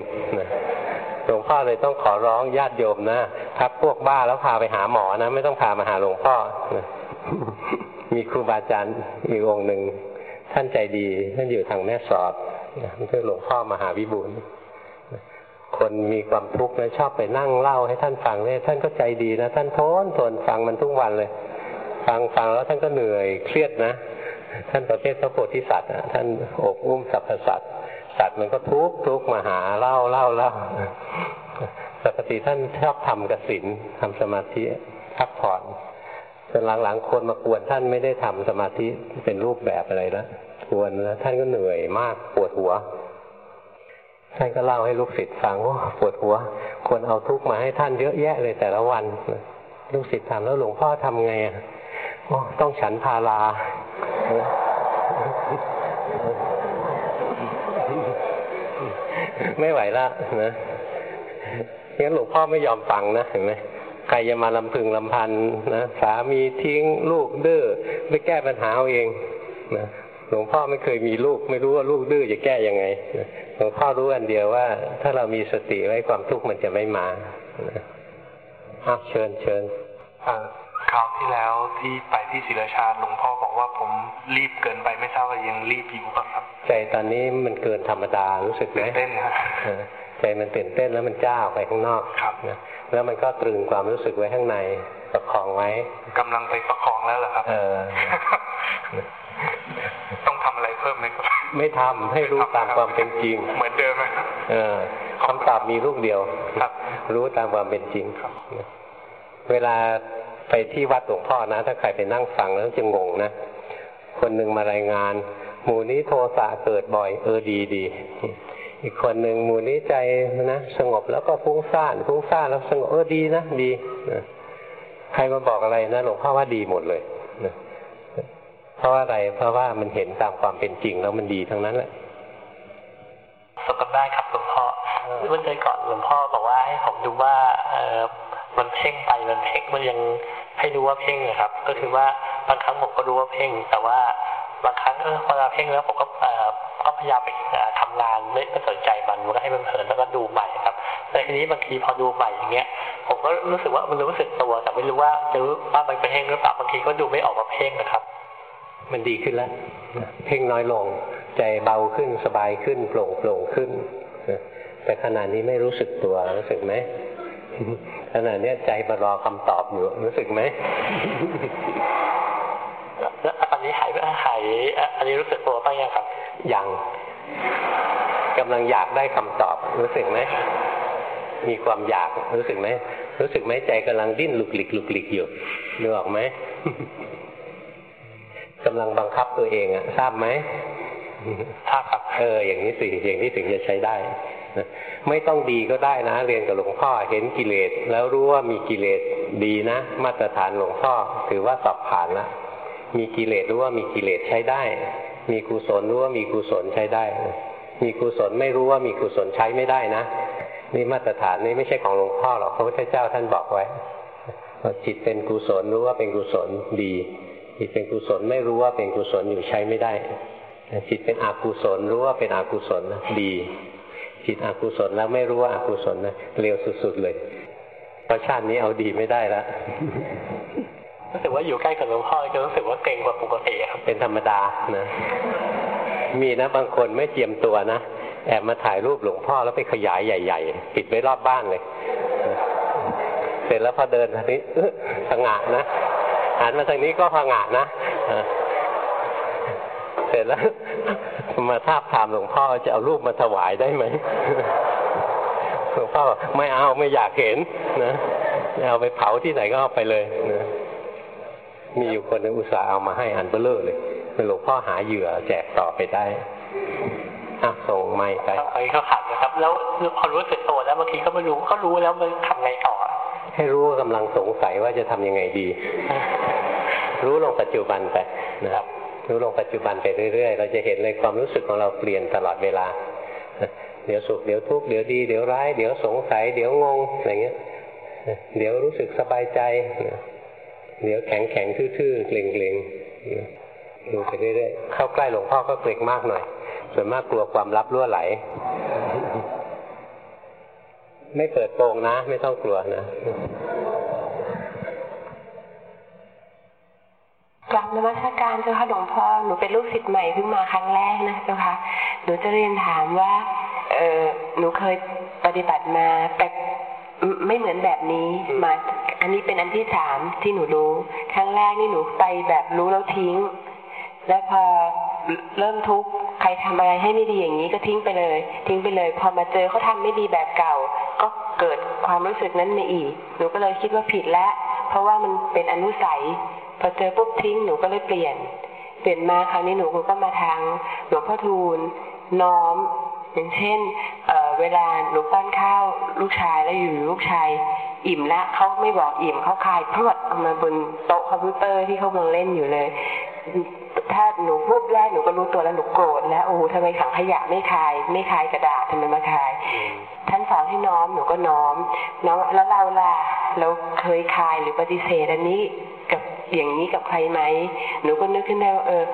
หลวงพ่อเลยต้องขอร้องญาติโยมนะทับพวกบ้าแล้วพาไปหาหมอนะไม่ต้องพามาหาหลวงพ่อมีครูบาอาจารย์อีกองหนึ่งท่านใจดีท่านอยู่ทางแม่สอดเพื่อหลวงพ่อมหาวิบูล คนมีความทุกข์นะชอบไปนั่งเล่าให้ท่านฟังเนี่ยท่านก็ใจดีนะ ท่านทนทนฟังมันทุกวันเลย ฟังฟังแล้วท่านก็เหนื่อยเครียดนะ ท่านประเภทพระโพธิสัตว์ท่านอกอุ้มสรรพสัตว์สัตว์มันก็ทุกทุกมาหาเล่าเล่าเล่าปกติท่านชอบทำกสินทำสมาธิพักผ่อนจนหลังๆคนมากวนท่านไม่ได้ทำสมาธิเป็นรูปแบบอะไรแล้วกวนแล้วท่านก็เหนื่อยมากปวดหัว ท่านก็เล่าให้ลูกศิษย์ฟังว่าปวดหัว ควรเอาทุกข์มาให้ท่านเยอะแยะเลยแต่ละวันลูกศิษย์ถามแล้วหลวงพ่อทำไงอะต้องฉันพาลาไม่ไหวละนะงั้นหลวงพ่อไม่ยอมฟังนะเห็นไหมใครจะมาลำพึงลำพันนะสามีทิ้งลูกดื้อไม่แก้ปัญหาเอาเองนะ หลวงพ่อไม่เคยมีลูก ไม่รู้ว่าลูกดื้อจะแก้ยังไงหลวงพ่อรู้อันเดียวว่า ถ้าเรามีสติไว้ความทุกข์มันจะไม่มาอ้าเชิญเชิญคราวที่แล้วที่ไปที่ศิลาชาหลวงพ่อบอกว่าผมรีบเกินไปไม่ทราบว่ายังรีบอยู่ป่ะครับ ใจตอนนี้มันเกินธรรมดารู้สึกไหมเต้นครับใจมันตื่นเต้นแล้วมันจ้าไปข้างนอกครับแล้วมันก็ตรึงความรู้สึกไว้ข้างในประคองไว้กำลังไปประคองแล้วเหรอครับ เออ ต้องทำอะไรเพิ่มไหมครับไม่ทำให้รู้ตามความเป็นจริง เหมือนเดิมไหมเออคำตอบมีลูกเดียวครับ รู้ตามความเป็นจริงครับเวลาไปที่วัดหลวงพ่อนะ ถ้าใครไปนั่งฟังแล้วจะงงนะคนหนึ่งมารายงาน หมู่นี้โทสะเกิดบ่อย เออดีดีอีกคนหนึ่งหมู่นี้ใจนะสงบแล้วก็ฟุ้งซ่านฟุ้งซ่านแล้วสงบเออดีนะดีนะใครมาบอกอะไรนะหลวงพ่อว่าดีหมดเลยนะ เพราะว่าอะไร เพราะว่ามันเห็นตามความเป็นจริงแล้วมันดีทั้งนั้นแหละสกได้ครับหลวงพ่อเมื่อเคยก่อนหลวงพ่อบอกว่าให้ผมดูว่าเออมันเพ่งไปมันเพ่งมันยังให้รู้ว่าเพ่งนะครับ ก็คือว่าบางครั้งผมก็รู้ว่าเพ่ง แต่ว่าบางครั้งเออพอเราเพ่งแล้วผมก็ก็พยายามไปทำงานไม่ไม่สนใจมันมันก็ให้มันเพลินแล้วก็ดูใหม่ครับ แต่ทีนี้บางทีพอดูใหม่อย่างเงี้ย ผมก็รู้สึกว่ามันรู้สึกตัวแต่ไม่รู้ว่าจะรู้ว่ามันเป็นเพ่งหรือเปล่าบางทีก็ดูไม่ออกว่าเพ่งนะครับ มันดีขึ้นแล้วเพ่งน้อยลงใจเบาขึ้นสบายขึ้นโปร่งโปร่งขึ้น แต่ขณะนี้ไม่รู้สึกตัวรู้สึกไหมขณะนี้ใจมารอคำตอบอยู่รู้สึกไหมอันนี้หายหายอันนี้รู้สึกตัวบ้างยังครับ ยังกำลังอยากได้คำตอบ รู้สึกไหมมีความอยากรู้สึกไหมรู้สึกไหมใจกำลังดิ้นหลุกหลิกหลุกหลิกอยู่นึกออกไหม กำลังบังคับตัวเองอะทราบไหมทราบครับเอออย่างนี้สิอย่างนี้ถึงจะใช้ได้ไม่ต้องดีก็ได้นะ เรียนกับหลวงพ่อเห็นกิเลส แล้วรู้ว่ามีกิเลสดีนะ มาตรฐานหลวงพ่อถือว่าสอบผ่านแล้วมีกิเลสรู้ว่ามีกิเลสใช้ได้ มีกุศลรู้ว่ามีกุศลใช้ได้ มีกุศลไม่รู้ว่ามีกุศลใช้ไม่ได้นะนี่มาตรฐานนี้ไม่ใช่ของหลวงพ่อหรอกพระพุทธเจ้าท่านบอกไว้จิตเป็นกุศลรู้ว่าเป็นกุศลดี จิตเป็นกุศลไม่รู้ว่าเป็นกุศลอยู่ใช้ไม่ได้จิตเป็นอกุศลรู้ว่าเป็นอกุศลดี จิตอกุศลแล้วไม่รู้ว่าอากุศลนะเร็วสุดๆเลยเพราะชาตินี้เอาดีไม่ได้แล้วรู้สึกว่าอยู่ใกล้กับหลวงพ่อจะรู้สึกว่าเก่งกว่าปกติครับเป็นธรรมดานะมีนะบางคนไม่เจียมตัวนะแอบมาถ่ายรูปหลวงพ่อแล้วไปขยายใหญ่ ๆ ปิดไว้รอบบ้านเลย เสร็จแล้วพอเดินทางนี้ผงะนะ หันมาทางนี้ก็ผงะนะเสร็จแล้วมาทาบถามหลวงพ่อจะเอารูปมาถวายได้ไหมหลวงพ่อไม่เอาไม่อยากเห็นนะเอาไปเผาที่ไหนก็เอาไปเลยนะมีอยู่คนนึงอุตส่าห์เอามาให้อันเบลเลอร์เลยเป็นหลวงพ่อหาเหยื่อแจกต่อไปได้อะส่งไม่ไปไปเขาขัดนะครับ แล้วพอรู้สึกตัวแล้วบางทีก็ไม่รู้ก็รู้แล้วมันทำไงต่อ ให้รู้ว่ากำลังสงสัยว่าจะทำยังไงดี รู้ลงปัจจุบันไปนะครับ รู้ลงปัจจุบันไปเรื่อยๆ เราจะเห็นเลยความรู้สึกของเราเปลี่ยนตลอดเวลา เดี๋ยวสุขเดี๋ยวทุกข์เดี๋ยวดีเดี๋ยวร้ายเดี๋ยวสงสัย เดี๋ยวงงอะไรเงี้ย เดี๋ยวรู้สึกสบายใจ เดี๋ยวแข็งแข็งทื่อๆเกร็งๆดูไปเรื่อยๆเข้าใกล้หลวงพ่อก็เกรงมากหน่อย ส่วนมากกลัวความลับรั่วไหล ไม่เปิดโปงนะ ไม่ต้องกลัวนะกลับนมัสการเจ้าค่ะหลวงพ่อหนูเป็นลูกศิษย์ใหม่เพิ่งมาครั้งแรกนะเจ้าค่ะหนูจะเรียนถามว่าเออหนูเคยปฏิบัติมาแต่ไม่เหมือนแบบนี้มาอันนี้เป็นอันที่สามที่หนูรู้ครั้งแรกนี่หนูไปแบบรู้แล้วทิ้ง แล้วพอ เริ่มทุกข์ใครทำอะไรให้ไม่ดีอย่างนี้ก็ทิ้งไปเลย ทิ้งไปเลย พอมาเจอเขาทาไม่ดีแบบเก่า ก็เกิดความรู้สึกนั้นในอีก หนูก็เลยคิดว่าผิดแล้ว เพราะว่ามันเป็นอนุสัย พอเจอปุ๊บทิ้งหนูก็เลยเปลี่ยน เปลี่ยนมาคราวนี้หนูก็มาทางหลวงพ่อทูลน้อม อย่างเช่นเเวลาหนูป้อนข้าวลูกชายแล้วอยู่ลูกชายอิ่มล้วเขาไม่บอกอิ่มเขาคายพรวดเอามาบนโต๊ะคอมพิวเตอร์ที่เขากำลังเล่นอยู่เลย ถ้าหนูพูดแรกหนูก็รู้ตัวแล้วหนูโกรธแล้วโอ้โหทำไมถังขยะไม่คาย ไม่คายกระดาษทำไมมาคาย ท่านสอนให้น้อมหนูก็น้อมน้อมแล้วเราล่ะเราเคยคายหรือปฏิเสธอันนี้กับอย่างนี้กับใครไหมหนูก็นึกขึ้นได้ว่าเออ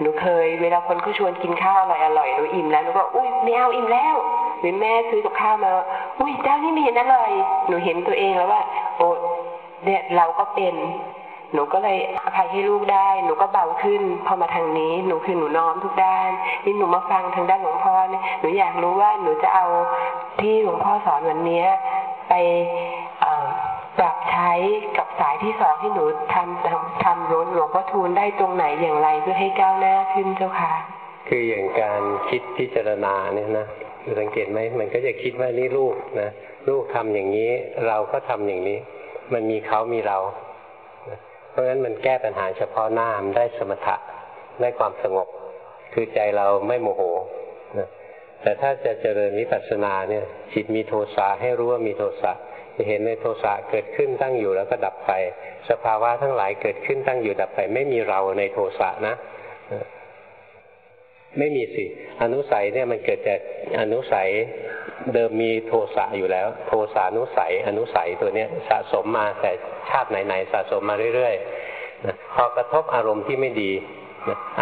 หนูเคย เวลาคนเขาชวนกินข้าวอร่อยอร่อยหนูอิ่มแล้วหนูก็อุ้ยไม่เอาอิ่มแล้วหรือแม่ซื้อกับข้าวมาอุ้ยเจ้านี่ไม่เห็นอร่อยหนูเห็นตัวเองแล้วว่า โอ้เนี่ยเราก็เป็น หนูก็เลยอภัยให้ลูกได้ หนูก็เบาขึ้น พอมาทางนี้ หนูคือหนูน้อมทุกด้าน นี่หนูมาฟังทางด้านหลวงพ่อเนี่ย หนูอยากรู้ว่าหนูจะเอาที่หลวงพ่อสอนวันนี้ไปปรับใช้กับสายที่สองที่หนูทำทำทำล้นหลวงพ่อทูลได้ตรงไหนอย่างไรเพื่อให้ก้าวหน้าขึ้นเจ้าค่ะ คืออย่างการคิดพิจารณาเนี่ยนะสังเกตไหมมันก็จะคิดว่านี่ลูกนะลูกทำอย่างนี้ เราก็ทำอย่างนี้ มันมีเขามีเรา ราะฉะนั้นมันแก้ปัญหาเฉพาะหน้ามันได้สมถะได้ความสงบ คือใจเราไม่โมโหนะแต่ถ้าจะเจริญวิปัสสนาเนี่ยจิตมีโทสะให้รู้ว่ามีโทสะจะเห็นในโทสะเกิดขึ้นตั้งอยู่แล้วก็ดับไป สภาวะทั้งหลายเกิดขึ้นตั้งอยู่ดับไป ไม่มีเราในโทสะนะ ไม่มีสิอนุสัยเนี่ยมันเกิดจากอนุสัย เดิมมีโทสะอยู่แล้ว โทสานุสัย อนุสัยตัวเนี้ยสะสมมาแต่ชาติไหนๆสะสมมาเรื่อยๆพอกระทบอารมณ์ที่ไม่ดี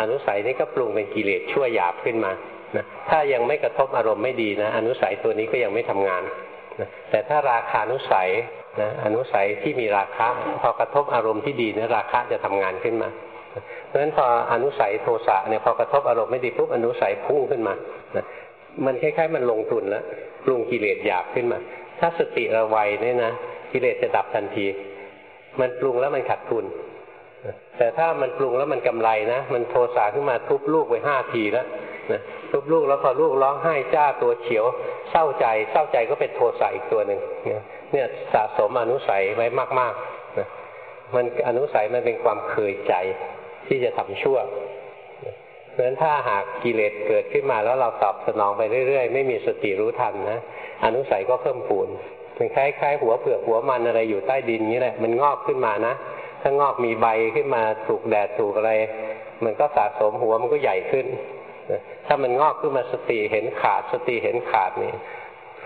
อนุสัยนี่ก็ปรุงเป็นกิเลสชั่วหยาบขึ้นมาถ้ายังไม่กระทบอารมณ์ไม่ดีนะอนุสัยตัวนี้ก็ยังไม่ทำงานแต่ถ้าราคานุสัยนะอนุสัยที่มีราคะ พอกระทบอารมณ์ที่ดีนะราคะจะทำงานขึ้นมาเพราะฉะนั้นพออนุสัยโทสะเนี่ยพอกระทบอารมณ์ไม่ดีปุ๊บอนุสัยพุ่งขึ้นมานะ มันคล้ายๆ มันลงทุนแล้วปรุงกิเลสหยาบขึ้นมา ถ้าสติระไวเนี่ยนะกิเลสจะดับทันที มันปรุงแล้วมันขาดทุน แต่ถ้ามันปรุงแล้วมันกำไรนะมันโทสะขึ้นมาทุบลูกไปห้าทีแล้วนะทุบลูกแล้วพอลูกร้องไห้จ้าตัวเขียว เศร้าใจ เศร้าใจก็เป็นโทสะอีกตัวหนึ่งเนี่ยสะสมอนุสัยไว้มากๆนะมันอนุสัยมันเป็นความเคยใจที่จะทำชั่ว เพราะฉะนั้นถ้าหากกิเลสเกิดขึ้นมาแล้วเราตอบสนองไปเรื่อยๆ ไม่มีสติรู้ทันนะอนุสัยก็เพิ่มปูนเป็นคล้ายๆหัวเผือกหัวมันอะไรอยู่ใต้ดินนี้แหละมันงอกขึ้นมานะถ้างอกมีใบขึ้นมาถูกแดดถูกอะไร มันก็สะสมหัวมันก็ใหญ่ขึ้น ถ้ามันงอกขึ้นมาสติเห็นขาดสติเห็นขาดนี่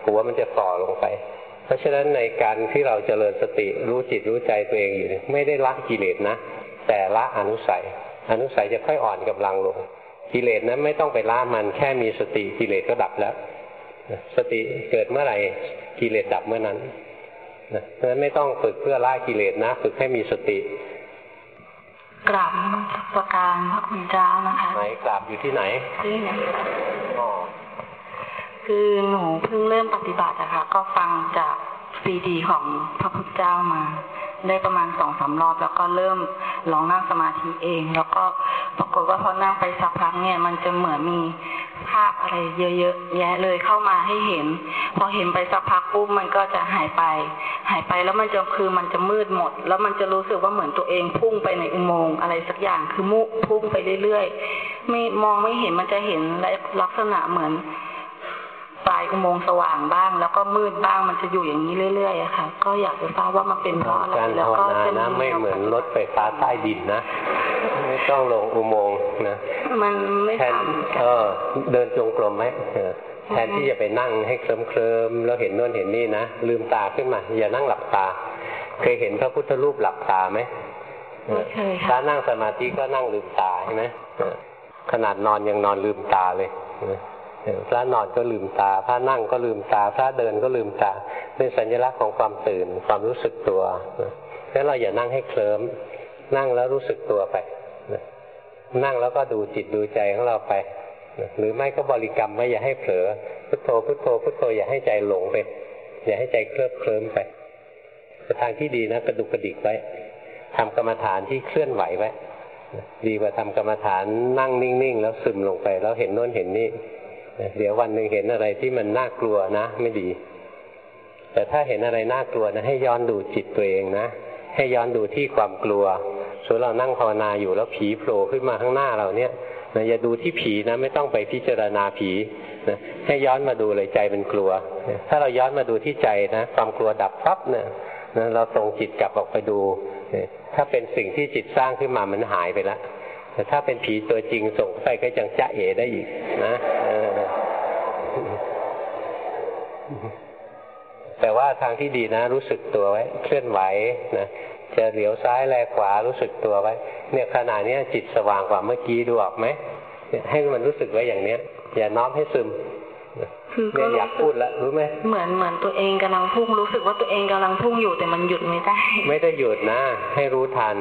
หัวมันจะต่อลงไป เพราะฉะนั้นในการที่เราเจริญสติรู้จิตรู้ใจตัวเองอยู่ไม่ได้ละกิเลสนะ แต่ละอนุสัย อนุสัยจะค่อยอ่อนกำลังลง กิเลสนั้นไม่ต้องไปละมันแค่มีสติกิเลสก็ดับแล้ว สติเกิดเมื่อไหร่กิเลสดับเมื่อนั้นเพราะฉะนั้นไม่ต้องฝึกเพื่อละกิเลสนะ ฝึกให้มีสติกราบประการพระคุณเจ้านะคะไหนกราบอยู่ที่ไหนที่ไหนคือหนูเพิ่งเริ่มปฏิบัติอะค่ะ ก็ฟังจากซีดีของพระพุทธเจ้ามา ได้ประมาณสองสารอบแล้วก็เริ่มลองนั่งสมาธิเอง แล้วก็ปรากฏว่าพอนั่งไปสักพักเนี่ย มันจะเหมือนมีภาพอะไรเยอะๆแยะเลยเข้ามาให้เห็น พอเห็นไปสักพักปุ๊บมันก็จะหายไป หายไปแล้วมันจะคือมันจะมืดหมด แล้วมันจะรู้สึกว่าเหมือนตัวเองพุ่งไปในอุโมงค์อะไรสักอย่างคือมุพุ่งไปเรื่อยๆไม่มองไม่เห็นมันจะเห็นลักษณะเหมือนายอุโมงค์สว่างบ้าง แล้วก็มืดบ้างมันจะอยู่อย่างนี้เรื่อยๆอะค่ะ ก็อยากจะทราบว่ามันเป็นเพราะอะไรแล้วก็จะนะไม่เหมือนรถไฟฟ้าใต้ดินนะไม่ต้องลงอุโมงค์นะมันไม่ทำเออเดินจงกรมไหมแทนที่จะไปนั่งให้เคลิ้มเคลิมแล้วเห็นโน่นเห็นนี่นะลืมตาขึ้นมา อย่านั่งหลับตา เคยเห็นพระพุทธรูปหลับตาไหมไม่เคยถ้านั่งสมาธิก็นั่งลืมตาใช่ไหมขนาดนอนยังนอนลืมตาเลย พระนอนก็ลืมตา พระนั่งก็ลืมตา พระเดินก็ลืมตา เป็นสัญลักษณ์ของความตื่นความรู้สึกตัวงั้นเราอย่านั่งให้เคลิ้มนั่งแล้วรู้สึกตัวไปนั่งแล้วก็ดูจิตดูใจของเราไป หรือไม่ก็บริกรรมไว้อย่าให้เผลอพุทโธพุทโธพุทโธอย่าให้ใจหลงไป อย่าให้ใจเคลิบเคลิ้มไปทางที่ดีนะกระดุกกระดิกไว้ทำกรรมฐานที่เคลื่อนไหวไว้ดีกว่าทำกรรมฐานนั่งนิ่งๆ แล้วซึมลงไป แล้วเห็นโน้นเห็นนี่ เดี๋ยววันหนึ่งเห็นอะไรที่มันน่ากลัวนะ ไม่ดี แต่ถ้าเห็นอะไรน่ากลัวนะ ให้ย้อนดูจิตตัวเองนะ ให้ย้อนดูที่ความกลัวส่วนเรานั่งภาวนาอยู่แล้วผีโผล่ขึ้นมาข้างหน้าเราเนี่ยนะอย่าดูที่ผีนะ ไม่ต้องไปพิจารณาผีนะให้ย้อนมาดูเลยใจเป็นกลัว ถ้าเราย้อนมาดูที่ใจนะความกลัวดับปั๊บเนี่ยนะเราส่งจิตกลับออกไปดู ถ้าเป็นสิ่งที่จิตสร้างขึ้นมามันหายไปแล้วแต่ถ้าเป็นผีตัวจริงส่งไปก็จังจะเอได้อีกนะ แต่ว่าทางที่ดีนะ รู้สึกตัวไว้ เคลื่อนไหวนะจะเหลียวซ้ายแลขวารู้สึกตัวไว้ เนี่ยขณะนี้จิตสว่างกว่าเมื่อกี้ดูออกไหมให้มันรู้สึกไว้อย่างเนี้ย อย่าน้อมให้ซึมคือก็อยากพูดแล้วรู้ไหมเหมือนเหมือนตัวเองกำลังพุ่งรู้สึกว่าตัวเองกำลังพุ่งอยู่แต่มันหยุดไม่ได้ ไม่ได้หยุดนะ ให้รู้ทัน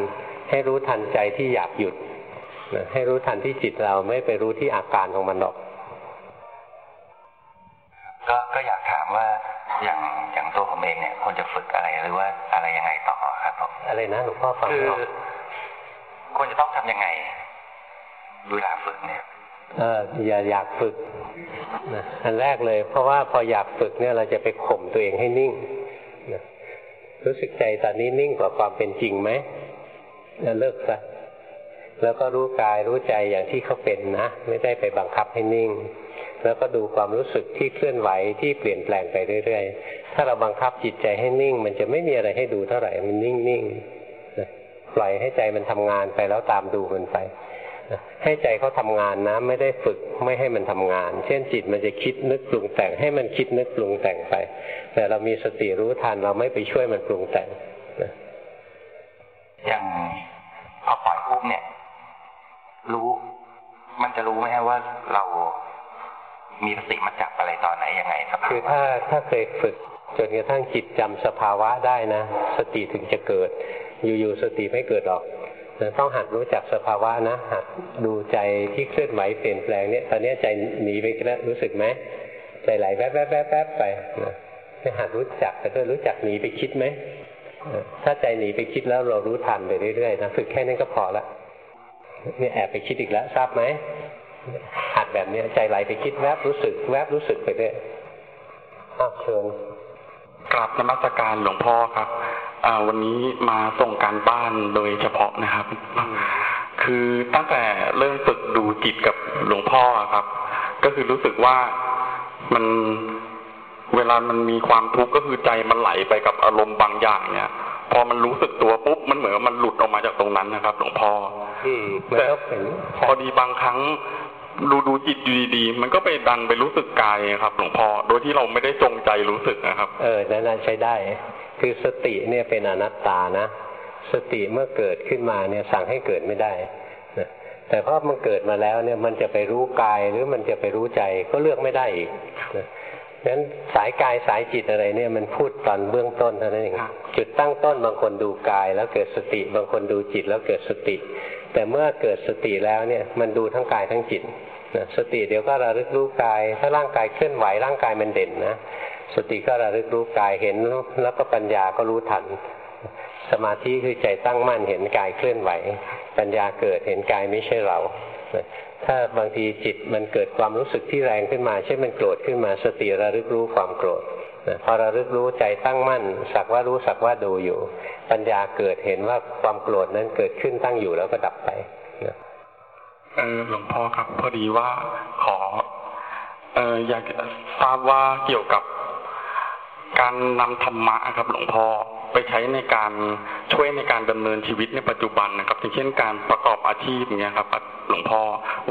ให้รู้ทันใจที่อยากหยุดนะให้รู้ทันที่จิตเราไม่ไปรู้ที่อาการของมันหรอก ก็ก็อยากถามว่าอย่างอย่างตัวผมเองเนี่ยควรจะฝึกอะไรหรือว่าอะไรยังไงต่อครับผมอะไรนะหลวงพ่อฟังคือควรจะต้องทํำยังไงเวลาฝึกเนี่ยเอออย่าอยากฝึกนะอันแรกเลย เพราะว่าพออยากฝึกเนี่ยเราจะไปข่มตัวเองให้นิ่งนะรู้สึกใจตอนนี้นิ่งกว่าความเป็นจริงไหมเลิกซะ แล้วก็รู้กายรู้ใจอย่างที่เขาเป็นนะ ไม่ได้ไปบังคับให้นิ่ง แล้วก็ดูความรู้สึกที่เคลื่อนไหวที่เปลี่ยนแปลงไปเรื่อยๆ ถ้าเราบังคับจิตใจให้นิ่ง มันจะไม่มีอะไรให้ดูเท่าไหร่มันนิ่งๆปล่อยให้ใจมันทำงานไปแล้วตามดูมันไปให้ใจเขาทางานนะ ไม่ได้ฝึกไม่ให้มันทำงาน เช่นจิตมันจะคิดนึกปรุงแต่ง ให้มันคิดนึกปรุงแต่งไป แต่เรามีสติรู้ทันเราไม่ไปช่วยมันปรุงแต่งอย่างพอปล่อยปุ๊บเนี่ย รู้ มันจะรู้ไหมว่าเรามีสติมาจับอะไรตอนไหนยังไงครับคือถ้าถ้าเคยฝึกจนกระทั่งจิตจำสภาวะได้นะ สติถึงจะเกิด อยู่ๆสติไม่เกิดหรอกต้องหัดรู้จักสภาวะนะหัดดูใจที่เคลื่อนไหวเปลี่ยนแปลงเนี่ยตอนนี้ใจหนีไปแล้วรู้สึกไหมใจไหลแวบแวบแวบแวบไปนะให้หัดรู้จักแต่ก็รู้จักหนีไปคิดไหมถ้าใจหนีไปคิดแล้วเรารู้ทันไปเรื่อยๆนะฝึกแค่นั้นก็พอละ นี่ยแอบไปคิดอีกแล้วทราบไหมหัดแบบนี้ใจไหลไปคิดแวบรู้สึก แวบรู้สึกไปเรื่อยอ้าวเชิญกราบนมัสการหลวงพ่อครับวันนี้มาส่งการบ้านโดยเฉพาะนะครับ คือตั้งแต่เริ่มฝึกดูจิตกับหลวงพ่อครับ ก็คือรู้สึกว่ามันเวลามันมีความทุกข์ก็คือใจมันไหลไปกับอารมณ์บางอย่างเนี่ย พอมันรู้สึกตัวปุ๊บมันเหมือนมันหลุดออกมาจากตรงนั้นนะครับ หลวงพ่อแต่พอดีบางครั้งดูดูจิตอยู่ดีๆมันก็ไปดันไปรู้สึกกายครับ หลวงพ่อโดยที่เราไม่ได้จงใจรู้สึกนะครับ เออนั่นใช้ได้ คือสติเนี่ยเป็นอนัตตานะ สติเมื่อเกิดขึ้นมาเนี่ยสั่งให้เกิดไม่ได้นะแต่เพราะมันเกิดมาแล้วเนี่ยมันจะไปรู้กายหรือมันจะไปรู้ใจก็เลือกไม่ได้อีกนะ งั้นสายกายสายจิตอะไรเนี่ยมันพูดตอนเบื้องต้นเท่านั้นเองจุดตั้งต้นบางคนดูกาย แล้วเกิดสติบางคนดูจิตแล้วเกิดสติ แต่เมื่อเกิดสติแล้วเนี่ยมันดูทั้งกายทั้งจิตนะสติเดี๋ยวก็ระลึกรู้กาย ถ้าร่างกายเคลื่อนไหวร่างกายมันเด่นนะสติก็ระลึกรู้กายเห็นแล้วก็ปัญญาก็รู้ทัน สมาธิคือใจตั้งมั่นเห็นกายเคลื่อนไหว ปัญญาเกิดเห็นกายไม่ใช่เรา ถ้าบางทีจิตมันเกิดความรู้สึกที่แรงขึ้นมา เช่นมันโกรธขึ้นมาสติระลึกรู้ความโกรธพอระลึกรู้ใจตั้งมั่น สักว่ารู้สักว่าดูอยู่ ปัญญาเกิดเห็นว่าความโกรธนั้นเกิดขึ้นตั้งอยู่แล้วก็ดับไปเออหลวงพ่อครับพอดีว่าขอเอออยากทราบว่าเกี่ยวกับ การนำธรรมะครับหลวงพ่อไปใช้ในการช่วยในการดำเนินชีวิตในปัจจุบันนะครับอย่างเช่นการประกอบอาชีพอย่างเงี้ยครับหลวงพ่อ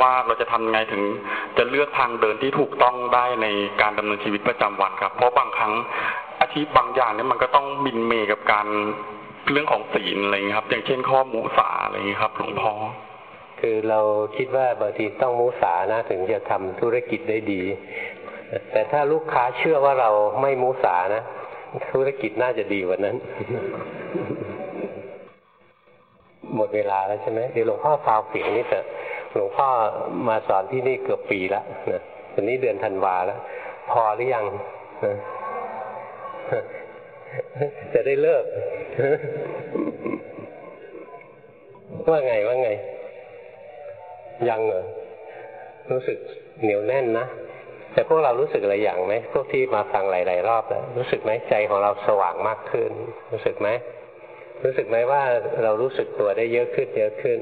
ว่าเราจะทำไงถึงจะเลือกทางเดินที่ถูกต้องได้ในการดำเนินชีวิตประจำวันครับ เพราะบางครั้งอาชีพบางอย่างเนี่ยมันก็ต้องบินเมกับการเรื่องของศีลอะไรเงี้ยครับ อย่างเช่นข้อมูสาอะไรเงี้ยครับ หลวงพ่อคือเราคิดว่าบางทีต้องมุสานะถึงจะทำธุรกิจได้ดี แต่ถ้าลูกค้าเชื่อว่าเราไม่มุสานะธุรกิจน่าจะดีกว่านั้น หมดเวลาแล้วใช่ไหมเดี๋ยวหลวงพ่อฟาวเสียงนี่เถอะหลวงพ่อมาสอนที่นี่เกือบปีแล้วนะตอนนี้เดือนธันวาแล้ว พอหรือยังจะได้เลิก ว่าไงว่าไง ยังเหรอรู้สึกเหนียวแน่นนะ แต่พวกเรารู้สึกอะไรอย่างไหมพวกที่มาฟังหลาย ๆ รอบแล้วรู้สึกไหมใจของเราสว่างมากขึ้น รู้สึกไหมรู้สึกไหมว่าเรารู้สึกตัวได้เยอะขึ้นเยอะขึ้น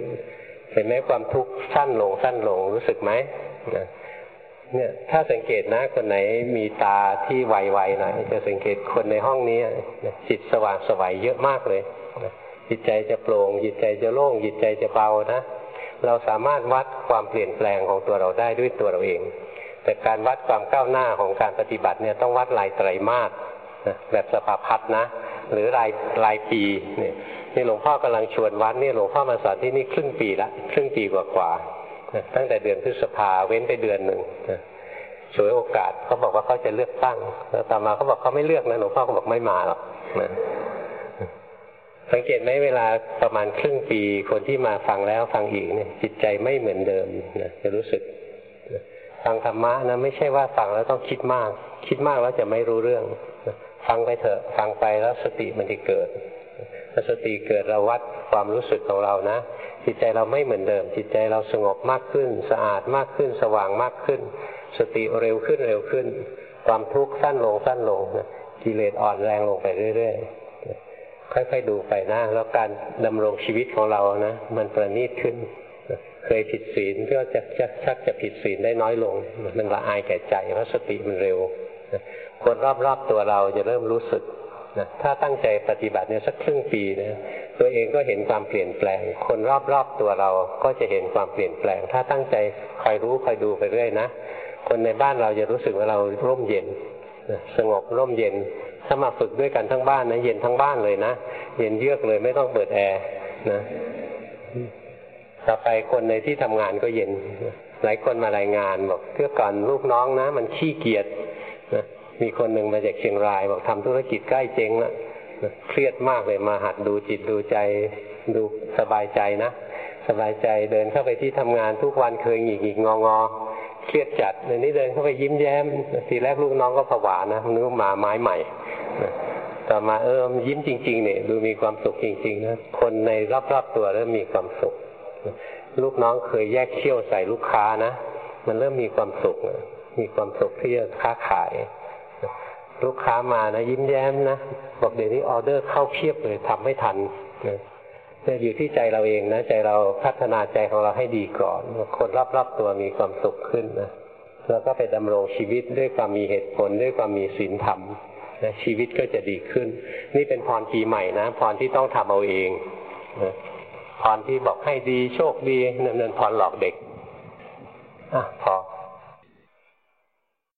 เห็นไหมความทุกข์สั้นลงสั้นลงรู้สึกไหมเนี่ยถ้าสังเกตนะคนไหนมีตาที่ไวๆหน่อยจะสังเกตคนในห้องนี้จิตสว่างสวัยเยอะมากเลยจิตใจจะโปร่งจิตใจจะโล่งจิตใจจะเบานะเราสามารถวัดความเปลี่ยนแปลงของตัวเราได้ด้วยตัวเราเอง แต่การวัดความก้าวหน้าของการปฏิบัติเนี่ยต้องวัดรายไตรมาสแบบสภาพัฒนะ หรือรายรายปีเนี่ยนี่หลวงพ่อกำลังชวนวัดนี่หลวงพ่อมาสอนที่นี่ครึ่งปีละครึ่งปีกว่าๆตั้งแต่เดือนพฤษภาเว้นไปเดือนหนึ่งช่วยโอกาสเขาบอกว่าเขาจะเลือกตั้ง แล้วต่อมาเขาบอกเขาไม่เลือกนะหลวงพ่อก็บอกไม่มาหรอกนะสังเกตไหมเวลาประมาณครึ่งปีคนที่มาฟังแล้วฟังอีกเนี่ยจิตใจไม่เหมือนเดิมนะจะรู้สึก ฟังธรรมะนะไม่ใช่ว่าฟังแล้วต้องคิดมาก คิดมากแล้วจะไม่รู้เรื่อง ฟังไปเถอะฟังไปแล้วสติมันจะเกิดถ้าสติเกิดเราวัดความรู้สึกของเรานะ จิตใจเราไม่เหมือนเดิม จิตใจเราสงบมากขึ้น สะอาดมากขึ้น สว่างมากขึ้น สติเร็วขึ้นเร็วขึ้น ความทุกข์สั้นลงสั้นลงกิเลสอ่อนแรงลงไปเรื่อยๆค่อยๆดูไปนะแล้วการดำรงชีวิตของเรานะ มันประณีตขึ้น เคยผิดศีลก็จะจะชักจะผิดศีลได้น้อยลง มันละอายแก่ใจเพราะสติมันเร็วคนรอบๆตัวเราจะเริ่มรู้สึกนะถ้าตั้งใจปฏิบัติเนี่ยสักครึ่งปีนะตัวเองก็เห็นความเปลี่ยนแปลง คนรอบๆตัวเราก็จะเห็นความเปลี่ยนแปลง ถ้าตั้งใจคอยรู้คอยดูไปเรื่อยนะคนในบ้านเราจะรู้สึกว่าเราร่มเย็นสงบร่มเย็นถ้ามาฝึกด้วยกันทั้งบ้านนะเย็นทั้งบ้านเลยนะเย็นเยือกเลยไม่ต้องเปิดแอร์นะ ต่อไปคนในที่ทำงานก็เย็น หลายคนมารายงานบอกเพื่อก่อนลูกน้องนะ มันขี้เกียจนะมีคนหนึ่งมาจากเชียงราย บอกทำธุรกิจใกล้เจ๊งแล้วเครียดมากเลยมาหัดดูจิตดูใจดูสบายใจนะ สบายใจเดินเข้าไปที่ทำงานทุกวันเคยหงิกหงิกงองอเครียดจัดในนี้เดินเข้าไปยิ้มแย้มทีแรกลูกน้องก็ผวานะนึกว่ามาไม้ใหม่ต่อมาเออยิ้มจริงๆเนี่ยดูมีความสุขจริงๆนะคนในรอบๆตัวเริ่มมีความสุข ลูกน้องเคยแยกเขี้ยวใส่ลูกค้านะ มันเริ่มมีความสุข มีความสุขที่จะค้าขาย ลูกค้ามานะยิ้มแย้มนะ บอกเดี๋ยวนี้ออเดอร์เข้าเพียบเลยทำไม่ทันเนี่ยอยู่ที่ใจเราเองนะ ใจเราพัฒนาใจของเราให้ดีก่อน คนรอบๆตัวมีความสุขขึ้นนะแล้วก็ไปดำรงชีวิตด้วยความมีเหตุผลด้วยความมีศีลธรรมนะชีวิตก็จะดีขึ้น นี่เป็นพรปีใหม่นะพรที่ต้องทำเอาเองนะ พรที่บอกให้ดีโชคดีเนินพรหลอกเด็กอะพอ